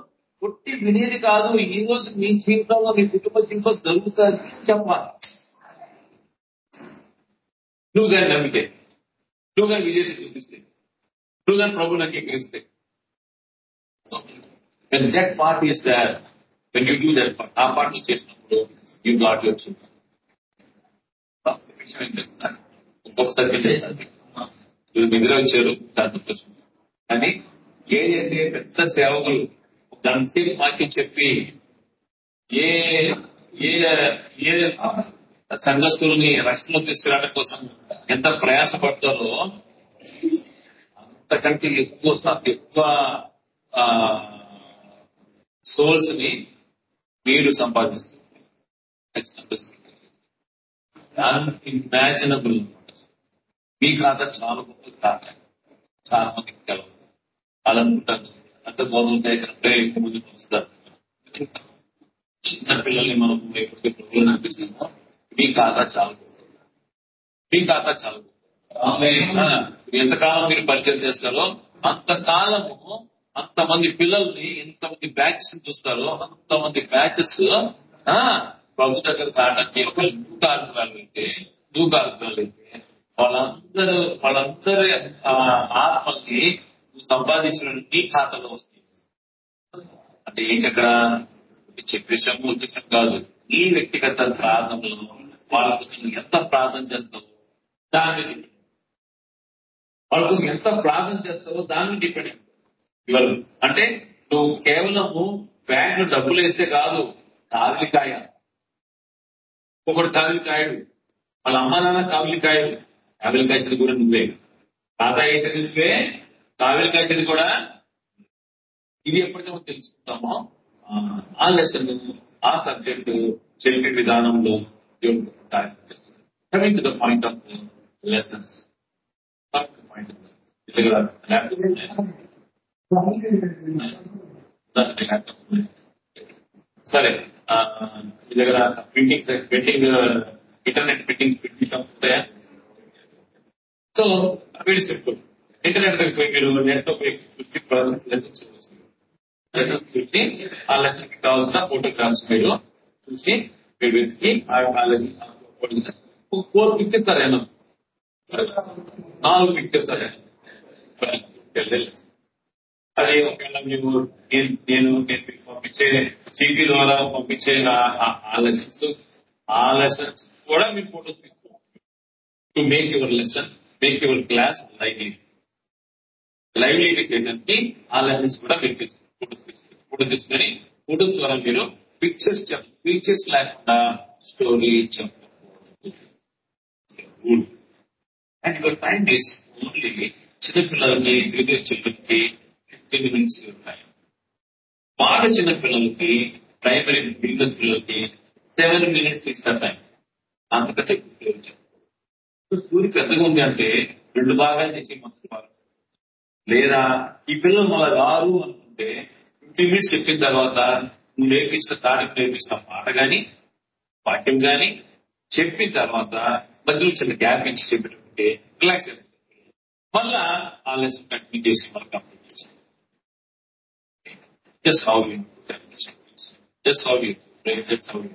పుట్టి వినేది కాదు. ఈ రోజు మీ జీవితంలో మీ కుటుంబ జీవితంలో జరుగుతుంది. చెప్పాలి నువ్వు కానీ నమ్మితే నువ్వు కానీ విజేత చూపిస్తే నువ్వు కానీ ప్రభుని అంగీకరిస్తే. When that part is there, when you do that part, ఆ part నువ్వు చేసినప్పుడు యూ గాట్ your చిల్డ్రన్ విషయం ఏం తెలుసా? ఒక్కొక్కసారి వీళ్ళు దగ్గర వచ్చారు దాని కానీ ఏదైతే పెద్ద సేవకులు గంటసేపు వాక్యం చెప్పి ఏ ఏ ఏ సంఘస్థుల్ని రక్షణ తీసుకురావడం కోసం ఎంత ప్రయాసపడతారో అంతకంటే ఎక్కువ ఎక్కువ సోల్స్ని మీరు సంపాదిస్తారు ఇమాజినబుల్ మీ ఖాతా చాలా గొప్ప ఖాతా చాలా మందికి తెలవదు. వాళ్ళు అంటే బాగుంటాయి కంటే ఎక్కువ మంది వస్తారు చిన్న పిల్లల్ని మనం ఎప్పటికీ ప్రభువులు అనిపిస్తామో మీ ఖాతా చాలు. మీ ఖాతా చాలు. ఆమె, ఎంతకాలం మీరు పరిచయం చేస్తారో అంతకాలము అంతమంది పిల్లల్ని ఎంతమంది బ్యాచెస్ చూస్తారో అంతమంది బ్యాచెస్ ప్రభు దగ్గర కావడానికి ఒక దూకార్థాలు అయితే దూకార్థాలు అయితే వాళ్ళందరూ వాళ్ళందరి ఆ, ఆత్మల్ని సంపాదించిన నీ ఖాతాలో వస్తాయి. అంటే ఏంటి అక్కడ? చెప్పేసాము ఉద్దేశం కాదు. నీ వ్యక్తిగత ప్రార్థనలో వాళ్ళ కోసం ఎంత ప్రార్థన చేస్తావు దాని వాళ్ళ కోసం ఎంత ప్రార్థన చేస్తావో దాని డిపెండ్ ఇవాళ అంటే నువ్వు కేవలము బ్యాంక్లో డబ్బులు వేస్తే కాదు కావలికాయ ఒకడు కావలికాయడు వాళ్ళ అమ్మ నాన్న కావలికాయడు కావలికాయ కూడా నువ్వే. తాత అయితే నువ్వే కావిలికాయది కూడా ఇది ఎప్పుడైతే మనం తెలుసుకుంటామో. ఆ, ఆ లెసన్ ఆ సబ్జెక్ట్ చెప్పే విధానంలో coming to the point of lessons point సరే ఆ, మీ దగ్గర printing printing internet printing printing shop ఉంటాయా? సో వెరీ సింపుల్ ఇంటర్నెట్ పోయి మీరు నెట్లో పోయి చూసి లెసన్స్ చూసి లెసన్స్ చూసి ఆ లెసన్కి కావాల్సిన ఫోటోగ్రాఫ్స్ మీరు చూసి మీరు వెతికి ఆ లెసన్ ఫోర్ పిక్చర్స్ సరేనా నాలుగు పిక్చర్స్ సరే అది ఒకవేళ మీరు నేను నేను మీకు పంపించే సిపి ద్వారా పంపించే ఆ- ఆ లెసన్స్ ఆ లెసన్స్ కూడా మీరు ఫోటోస్ తీసుకోవాలి to make your lesson make your class lively lively చేయడానికి ఆ లెసన్స్ కూడా మీరు తీసుకుని ఫోటోస్ తీసుకుని ఫోటో తీసుకొని ఫోటోస్ ద్వారా మీరు పిక్చర్స్ చెప్ పిక్చర్స్ లేకుండా స్టోరీ చెప్పకూడదు. And your time is only చిన్నపిల్లలకి ద్వితీయ చిల్లలకి ఫిఫ్టీన్ మినిట్స్ టైం బాగా చిన్న పిల్లలకి ప్రైమరీ బిజినెస్ పిల్లలకి సెవెన్ మినిట్స్ ఇస్తారు టైం అంతకంటే ఎక్కువ సేవ స్కూల్ పెద్దగా ఉంది అంటే రెండు భాగాలు చేసి మొత్తం భాగం లేదా ఈ పిల్లలు మళ్ళీ రారు అనుకుంటే ఫిఫ్టీ మినిట్స్ చెప్పిన తర్వాత నువ్వు నేర్పించిన స్టార్టింగ్ నేర్పించిన మాట గాని పాఠ్యం గాని చెప్పిన తర్వాత మధ్యలో చిన్న గ్యాప్ ఇచ్చి చెప్పినట్టే క్లాస్ మళ్ళా ఆ లెసన్ కంటిన్యూ చేసి మళ్ళీ కంప్లీట్ చేసి just how you just how you just how you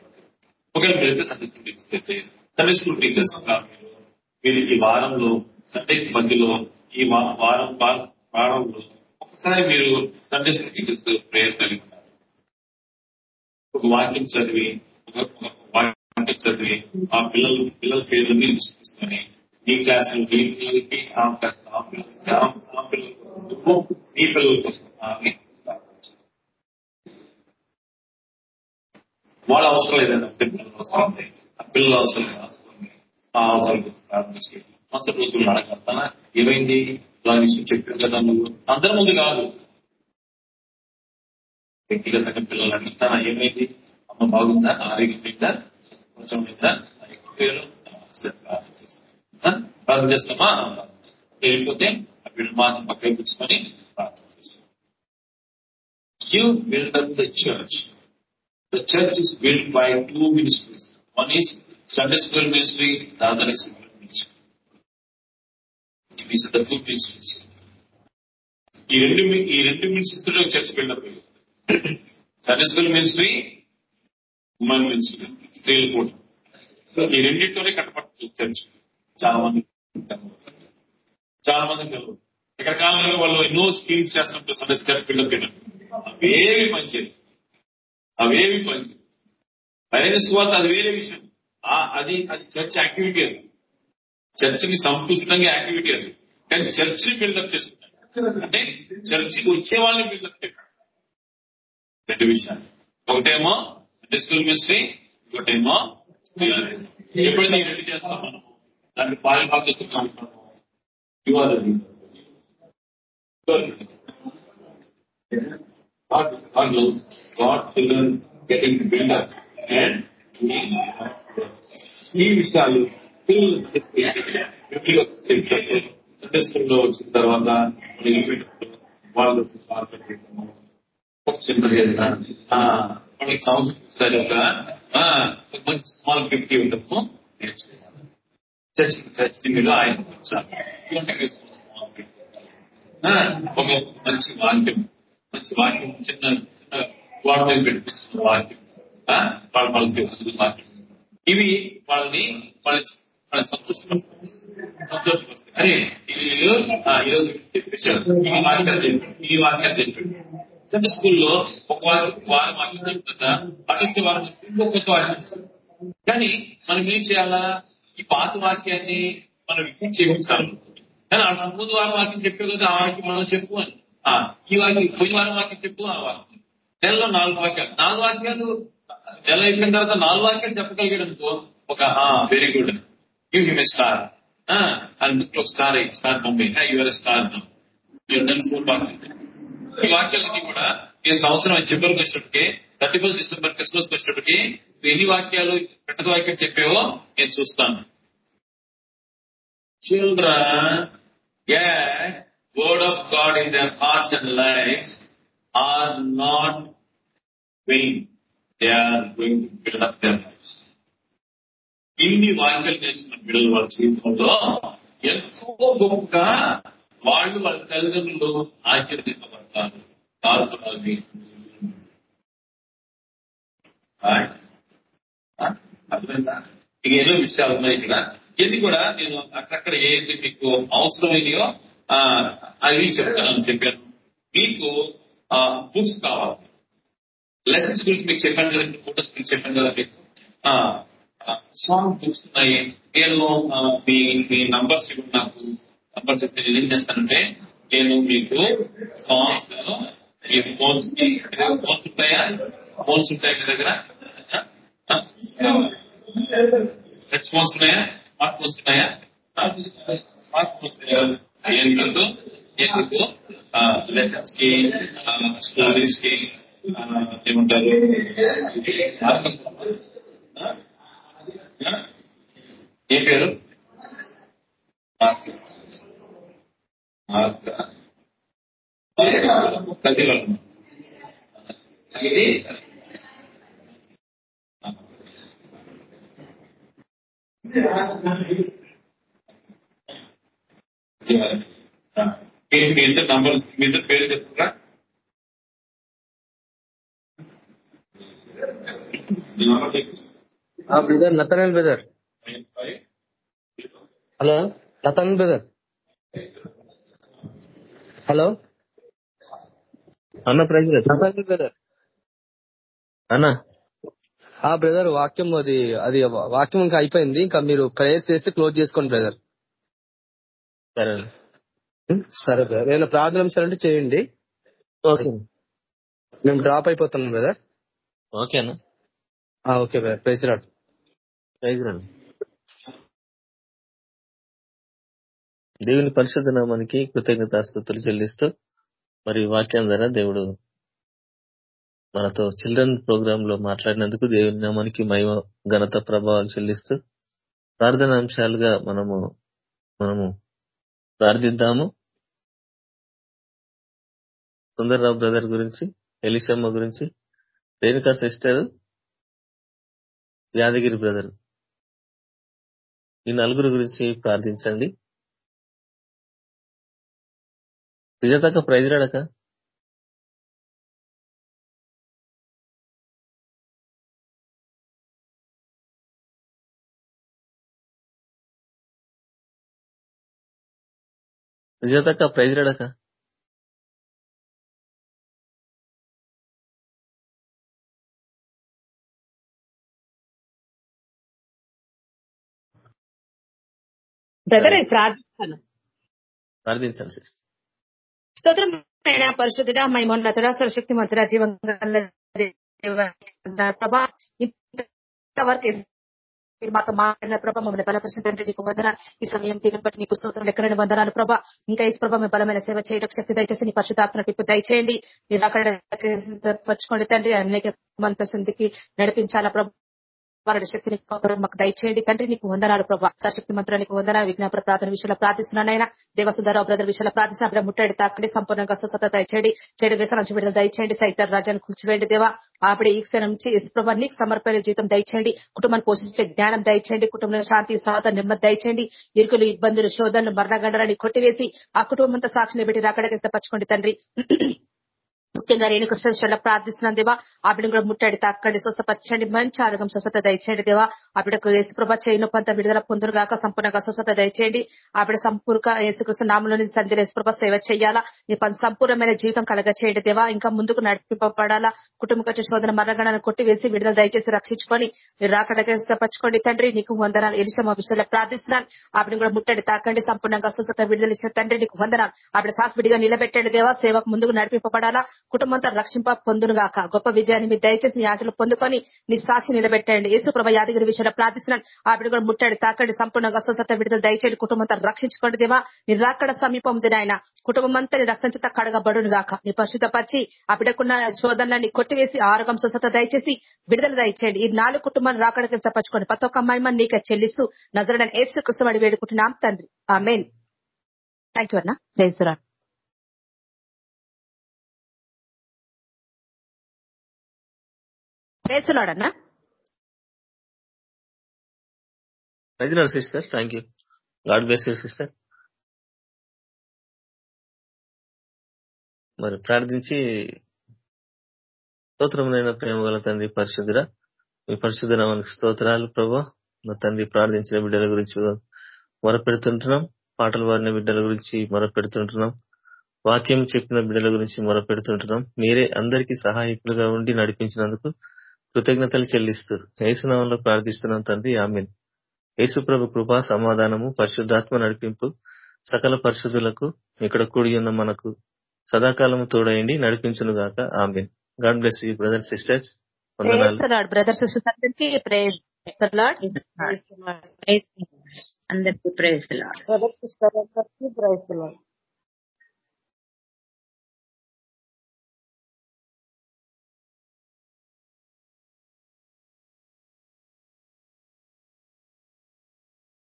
ఒకవేళ మీరైతే సండే స్కూల్ టీచర్స్ అయితే సండే స్కూల్ టీచర్స్ మీరు ఈ వారంలో సండే మధ్యలో ఈ వా- వారం వా- ఒకసారి మీరు సండే స్కూల్ ప్రేయర్ కలిగి ఉన్నారు ఒక వాక్యం చదివి వాక్యం చదివి ఆ పిల్లలు పిల్లల పేర్లన్నీ తీసుకొని ఈ క్లాస్ మీ పిల్లలకి ఆ ఆ పిల్లలు ఆ పిల్లల నీ పిల్లల కోసం వాళ్ళ అవసరం లేదండి పిల్లల అవసరం ఉంది. ఆ పిల్లల అవసరం లేదు ఆ అవసరం కోసం మొదటి రోజులు అడగస్తానా ఏమైంది? దాని విషయం చెప్పారు కదా నువ్వు అందరి ముందు కాదు. వ్యక్తిగతంగా పిల్లలు అడుగుతానా ఏమైంది? అమ్మ బాగుందా? ఆరోగ్యం అయిందా కొంచెం అయిందా పేరు ప్రార్థన చేస్తామా? లేకపోతే ఆ బిడ్డ మాత్రం పక్కన కూర్చొని ప్రార్థన చేస్తాం you build up the church The church is built by two ministries. One is Sunday school ministry, the other is ఈ ministry. ఈ రెండు మీ- ఈ రెండు మినిస్ట్రీస్లో church build up ministry women ministry స్త్రీలు కూడా. ఈ రెండింటితోనే కట్టబడుతుంది చర్చ్. చాలా మంది చాలా మంది పిల్లలు ఇక్కడ వాళ్ళు ఎన్నో స్కీమ్స్ చేస్తున్నట్టు సండే చర్చ్ బిల్డప్ అవేవి మంచిది అవేవి పనిచేయదు పైన స్వాత అది వేరే విషయం. అది అది చర్చ్ యాక్టివిటీ అది. చర్చిని సంపూర్ణంగా యాక్టివిటీ అది. కానీ చర్చిని బిల్డప్ చేసుకుంటారు. అంటే చర్చికి వచ్చే వాళ్ళని బిల్డప్ చేస్తారు. రెండు విషయాలు. ఒకటేమో సండే స్కూల్ మినిస్ట్రీ ఇంకోటేమో ఎప్పుడైనా ఈ రెండు చేస్తాం మనం. దాన్ని పాలి పాటిస్తున్నాం ఇవ్వాలి God, God knows God children getting built up. And ఈ విషయాలు పిల్లలు వచ్చిన తర్వాత వాళ్ళు మనకి సంవత్సరం మంచి స్మాల్ ఫిఫ్టీ ఇవ్వటము నేర్చుకోవాలి చర్చ్ చర్చ్ ఆయన ఒక మంచి వాక్యం మంచి వాక్యం చిన్న చిన్న వాడి మీద పెట్టించిన వాక్యం వాళ్ళ వాళ్ళకి వాక్యం ఇవి వాళ్ళని వాళ్ళ వాళ్ళ సంతోషం సంతోషపరుస్తాయి అరే వీళ్ళు ఆ, ఈరోజు చెప్పేశారు. ఈ వాక్యాలు చెప్పారు ఈ వాక్యం చెప్పాడు. సండే స్కూల్లో ఒక వారం వారం వాక్యం చెప్తుందా అటు వారం ఇంకొక వాక్యం కానీ మనం ఏం చేయాలా? ఈ పాత వాక్యాన్ని మనం ఇప్పుడు చేయించాలి కానీ ఆ ముందు వారం వాక్యం చెప్పే కదా ఆ వాక్యం మనం చెప్పు అని. ఆ, ఈ వాక్యం పోయిన వారం వాక్యం చెప్పు ఆ వాక్యం నెలలో నాలుగు వాక్యాలు. నాలుగు వాక్యాలు నెల అయిపోయిన తర్వాత నాలుగు వాక్యాలు చెప్పగలిగడంతో ఒక very good you him ah, Hey, you are a star now. You have done four వాక్యం ఈ వాక్యాలన్నీ కూడా ఈ సంవత్సరం చివరికి వచ్చేటప్పటికి థర్టీ ఫస్ట్ డిసెంబర్ క్రిస్మస్ కష్టపడికి ఎన్ని వాక్యాలు పెట్టద వాక్యం చెప్పావో నేను చూస్తాను children word of of in in their hearts and lives are not vain. They are going to build. ఇన్ని వాంకలు చేసిన పిల్లలు వాళ్ళ జీవితంలో? ఎంతో గొప్పగా వాళ్ళు వాళ్ళ తల్లిదండ్రులు ఆశీర్వదించబడతారు కాల్పడాలి అర్థమైందా? ఇక ఏదో విషయాలు ఉన్నాయి ఇక్కడ. ఇది కూడా నేను అక్కడక్కడ ఏది మీకు అవసరమైనయో అవి చెప్తాను చెప్పాను. మీకు బుక్స్ కావాలి. లెసన్స్ గురించి మీకు చెప్పాను కదా ఫోటోస్ గురించి చెప్పాను కదా మీకు సాంగ్ చూస్తున్నాయి. నేను మీ మీ నంబర్స్ ఇవ్వండి నాకు నంబర్స్ ఇస్తే నేను ఏం చేస్తానంటే నేను మీకు సాంగ్స్ మీ ఫోన్స్ ఫోన్స్ ఉంటాయా? ఫోన్స్ ఉంటాయా మీ దగ్గర? టచ్ ఫోన్స్ ఉన్నాయా? స్మార్ట్ ఫోన్స్ ఉన్నాయా? స్మార్ట్ ఫోన్స్ ఎందుకు ఎందుకు లెసన్స్కి స్టోరీస్కి ఏమంటారు? ఏ పేరు మార్క్. ఇది మీ ఇద్దరు నంబర్ మీ ఇద్దరు పేరు చెప్తారా నంబర్ చెప్పు ఆ brother Nathan brother. Nine hello Nathan brother. Hello. అన్న ప్రైజ్ నతన్ బ్రదర్. అన్న. ఆ బ్రదర్ వాక్యం అది అది వాక్యం ఇంకా అయిపోయింది. ఇంకా మీరు ప్రేయర్స్ చేస్తే క్లోజ్ చేసుకోండి బ్రదర్. సరే. సరే బ్రదర్. ఏదైనా ప్రార్థన అంశాలు అంటే చేయండి. ఓకే మేము డ్రాప్ అయిపోతున్నాం కదా ఓకేనా ఓకే బ్రదర్. ప్రైజ్ రండి. దేవుని పరిశుద్ధ నామానికి కృతజ్ఞతాస్తుతులు చెల్లిస్తూ మరి వాక్యం ద్వారా దేవుడు మనతో చిల్డ్రన్ ప్రోగ్రామ్లో మాట్లాడినందుకు దేవుని నామానికి మహిమ ఘనత ప్రభావాలు చెల్లిస్తూ ప్రార్థన అంశాలుగా మనము మనము ప్రార్థిద్దాము. సుందర్రావు బ్రదర్ గురించి ఎలిషమ్మ గురించి రేణుకా సిస్టర్ యాదగిరి బ్రదర్. ఈ నలుగురు గురించి ప్రార్థించండి. సుజాతక ప్రైజ్ రాడక సుజాతక ప్రైజ్ రాడక బ్రదర్ నేను ప్రార్థిస్తాను సిస్టర్ స్తోత్రం అయినా పరిశుద్ధుడా మైమోన్నతుడా సరశక్తి మంతుడా ప్రభా ఇంతవరకు మీరు మాతో మాట్లాడిన ప్రభా మమ్మల్ని నీకు వందన ఈ సమయం తీరుని బట్టి నీకు స్తోత్రం లెక్కలేని వందనాలు ప్రభా. ఇంకా ఈ ప్రభా మేము బలమైన సేవ చేయడం శక్తి దయచేసి నీ పరిశుధాత్మ టిప్పు దయచేయండి. మీరు అక్కడ పరచుకోండి తండ్రి. అనేక మంత సంధికి నడిపించాలా ప్రభా. వారి శక్తిని మాకు దయచేయండి. తండ్రి నీకు వందనాలు ప్రభావ శక్తి మంత్రానికి వందన విజ్ఞాపన ప్రార్థన విషయంలో ప్రార్థిస్తున్నానైనా దేవసుధారావు బ్రదర్ విషయంలో ప్రార్థిస్తున్న అక్కడ ముట్టడి తాకండి. సంపూర్ణంగా స్వస్థత దయచేయండి. చెడు వేసన నుంచి విడుదల దయచేయండి. సైతం రాజ్యాన్ని కూర్చివేయండి దేవా. ఆవిడ ఈ క్షణం నుంచి యశ్వ్రభ నీకు సమర్పణ జీవితం దయచేయండి. కుటుంబాన్ని పోషించే జ్ఞానం దయచేయండి. కుటుంబంలో శాంతి సాధ నెమ్మది దయచేయండి. ఇరుకులు ఇబ్బందులు శోధనలు మరణగండరాన్ని కొట్టివేసి ఆ కుటుంబం అంతా సాక్షిని పెట్టి రాకడకి పరచుకోండి తండ్రి. ముఖ్యంగా రేణు కృష్ణ ప్రార్థిస్తున్నాను దేవా ఆ బిడ్డ కూడా ముట్టడి తాకండి స్వస్థపరచండి మంచి ఆరోగ్యం స్వస్థత దయచేయండి దేవా. ఆ బిడ్డకు యేసుప్రభ చేయను పంత విడుదల పొందురుగాక సంపూర్ణంగా స్వస్థత దయచేయండి. ఆ బిడ్డ సంపూర్ణ యేసుకృష్ణ నామంలోని సంధి యేసుప్రభ సేవ చేయాలా? నీ పని సంపూర్ణమైన జీవితం కలగ చేయండి దేవా. ఇంకా ముందుకు నడిపింపబడాలా? కుటుంబ శోధన కొట్టి కొట్టివేసి విడుదల దయచేసి రక్షించుకొని మీరు రాకడగా తండ్రి నీకు వందనాలు. ఎలిసమ్మ విషయంలో ప్రార్థిస్తున్నాను. ఆవిడ కూడా ముట్టడి తాకండి సంపూర్ణంగా స్వస్థత విడుదల ఇచ్చిన తండ్రి నీకు వందనాలు. ఆవిడ సాక్షిడిగా నిలబెట్టండి దేవా. సేవకు ముందుకు నడిపింపబడాలా? కుటుంబంతో రక్షింప పొందునుగాక. గొప్ప విజయాన్ని మీరు దయచేసి నీ ఆశలు పొందుకొని నీ సాక్షి నిలబెట్టండి. యేసు ప్రభ యాదగిరి విషయంలో ప్రార్థిస్తున్నాను. బిడ్డ కూడా ముట్టడి తాకండి సంపూర్ణంగా స్వస్థత విడుదల దయచేయండి కుటుంబంతో రక్షించుకోండి దేవా. నీ రాకడ సమీపం దినాయన కుటుంబం అంతా నీ రక్తంతో కడగబడును గాక నీ పరిశుద్ధపరిచి ఆ బిడ్డకున్న శోధనలన్నీ కొట్టివేసి ఆరోగ్యం స్వస్థత దయచేసి విడుదల దయచేయండి. ఈ నాలుగు కుటుంబాన్ని రాకడకి సపరచుకోండి ప్రతి ఒక్క అమ్మాయి నీకే చెల్లిస్తూ నజరడని ఏసు కృష్ణవాడి వేడుకుంటున్నాం తండ్రి. ఆ మెయిన్ థ్యాంక్ యూ అన్న ప్రేసులాడన్నా? Sister thank you god bless you sister మరి ప్రార్థించి స్తోత్రములైన ప్రేమ గల తండ్రి పరిశుద్ధుర మీ పరిశుద్ధ నామానికి స్తోత్రాలు ప్రభా. నా తండ్రి ప్రార్థించిన బిడ్డల గురించి మొరపెడుతుంటున్నాం. పాటలు పాడిన బిడ్డల గురించి మొరపెడుతుంటున్నాం. వాక్యం చెప్పిన బిడ్డల గురించి మొరపెడుతుంటున్నాం. మీరే అందరికీ సహాయకులుగా ఉండి నడిపించినందుకు కృతజ్ఞతలు చెల్లిస్తూ యేసునామంలో ప్రార్థిస్తున్నాం తండ్రి ఆమెన్. యేసు ప్రభు కృపా సమాధానము పరిశుద్ధాత్మ నడిపింపు సకల పరిశుద్ధులకు ఇక్కడ కూడి ఉన్న మనకు సదాకాలము తోడయండి నడిపించును గాక. Amen. God bless you brother sisters. వందనాలు. బ్రదర్ సిస్టర్స్ అందరికీ ప్రేజ్ అందరికీ ప్రేజ్ ప్రైజ్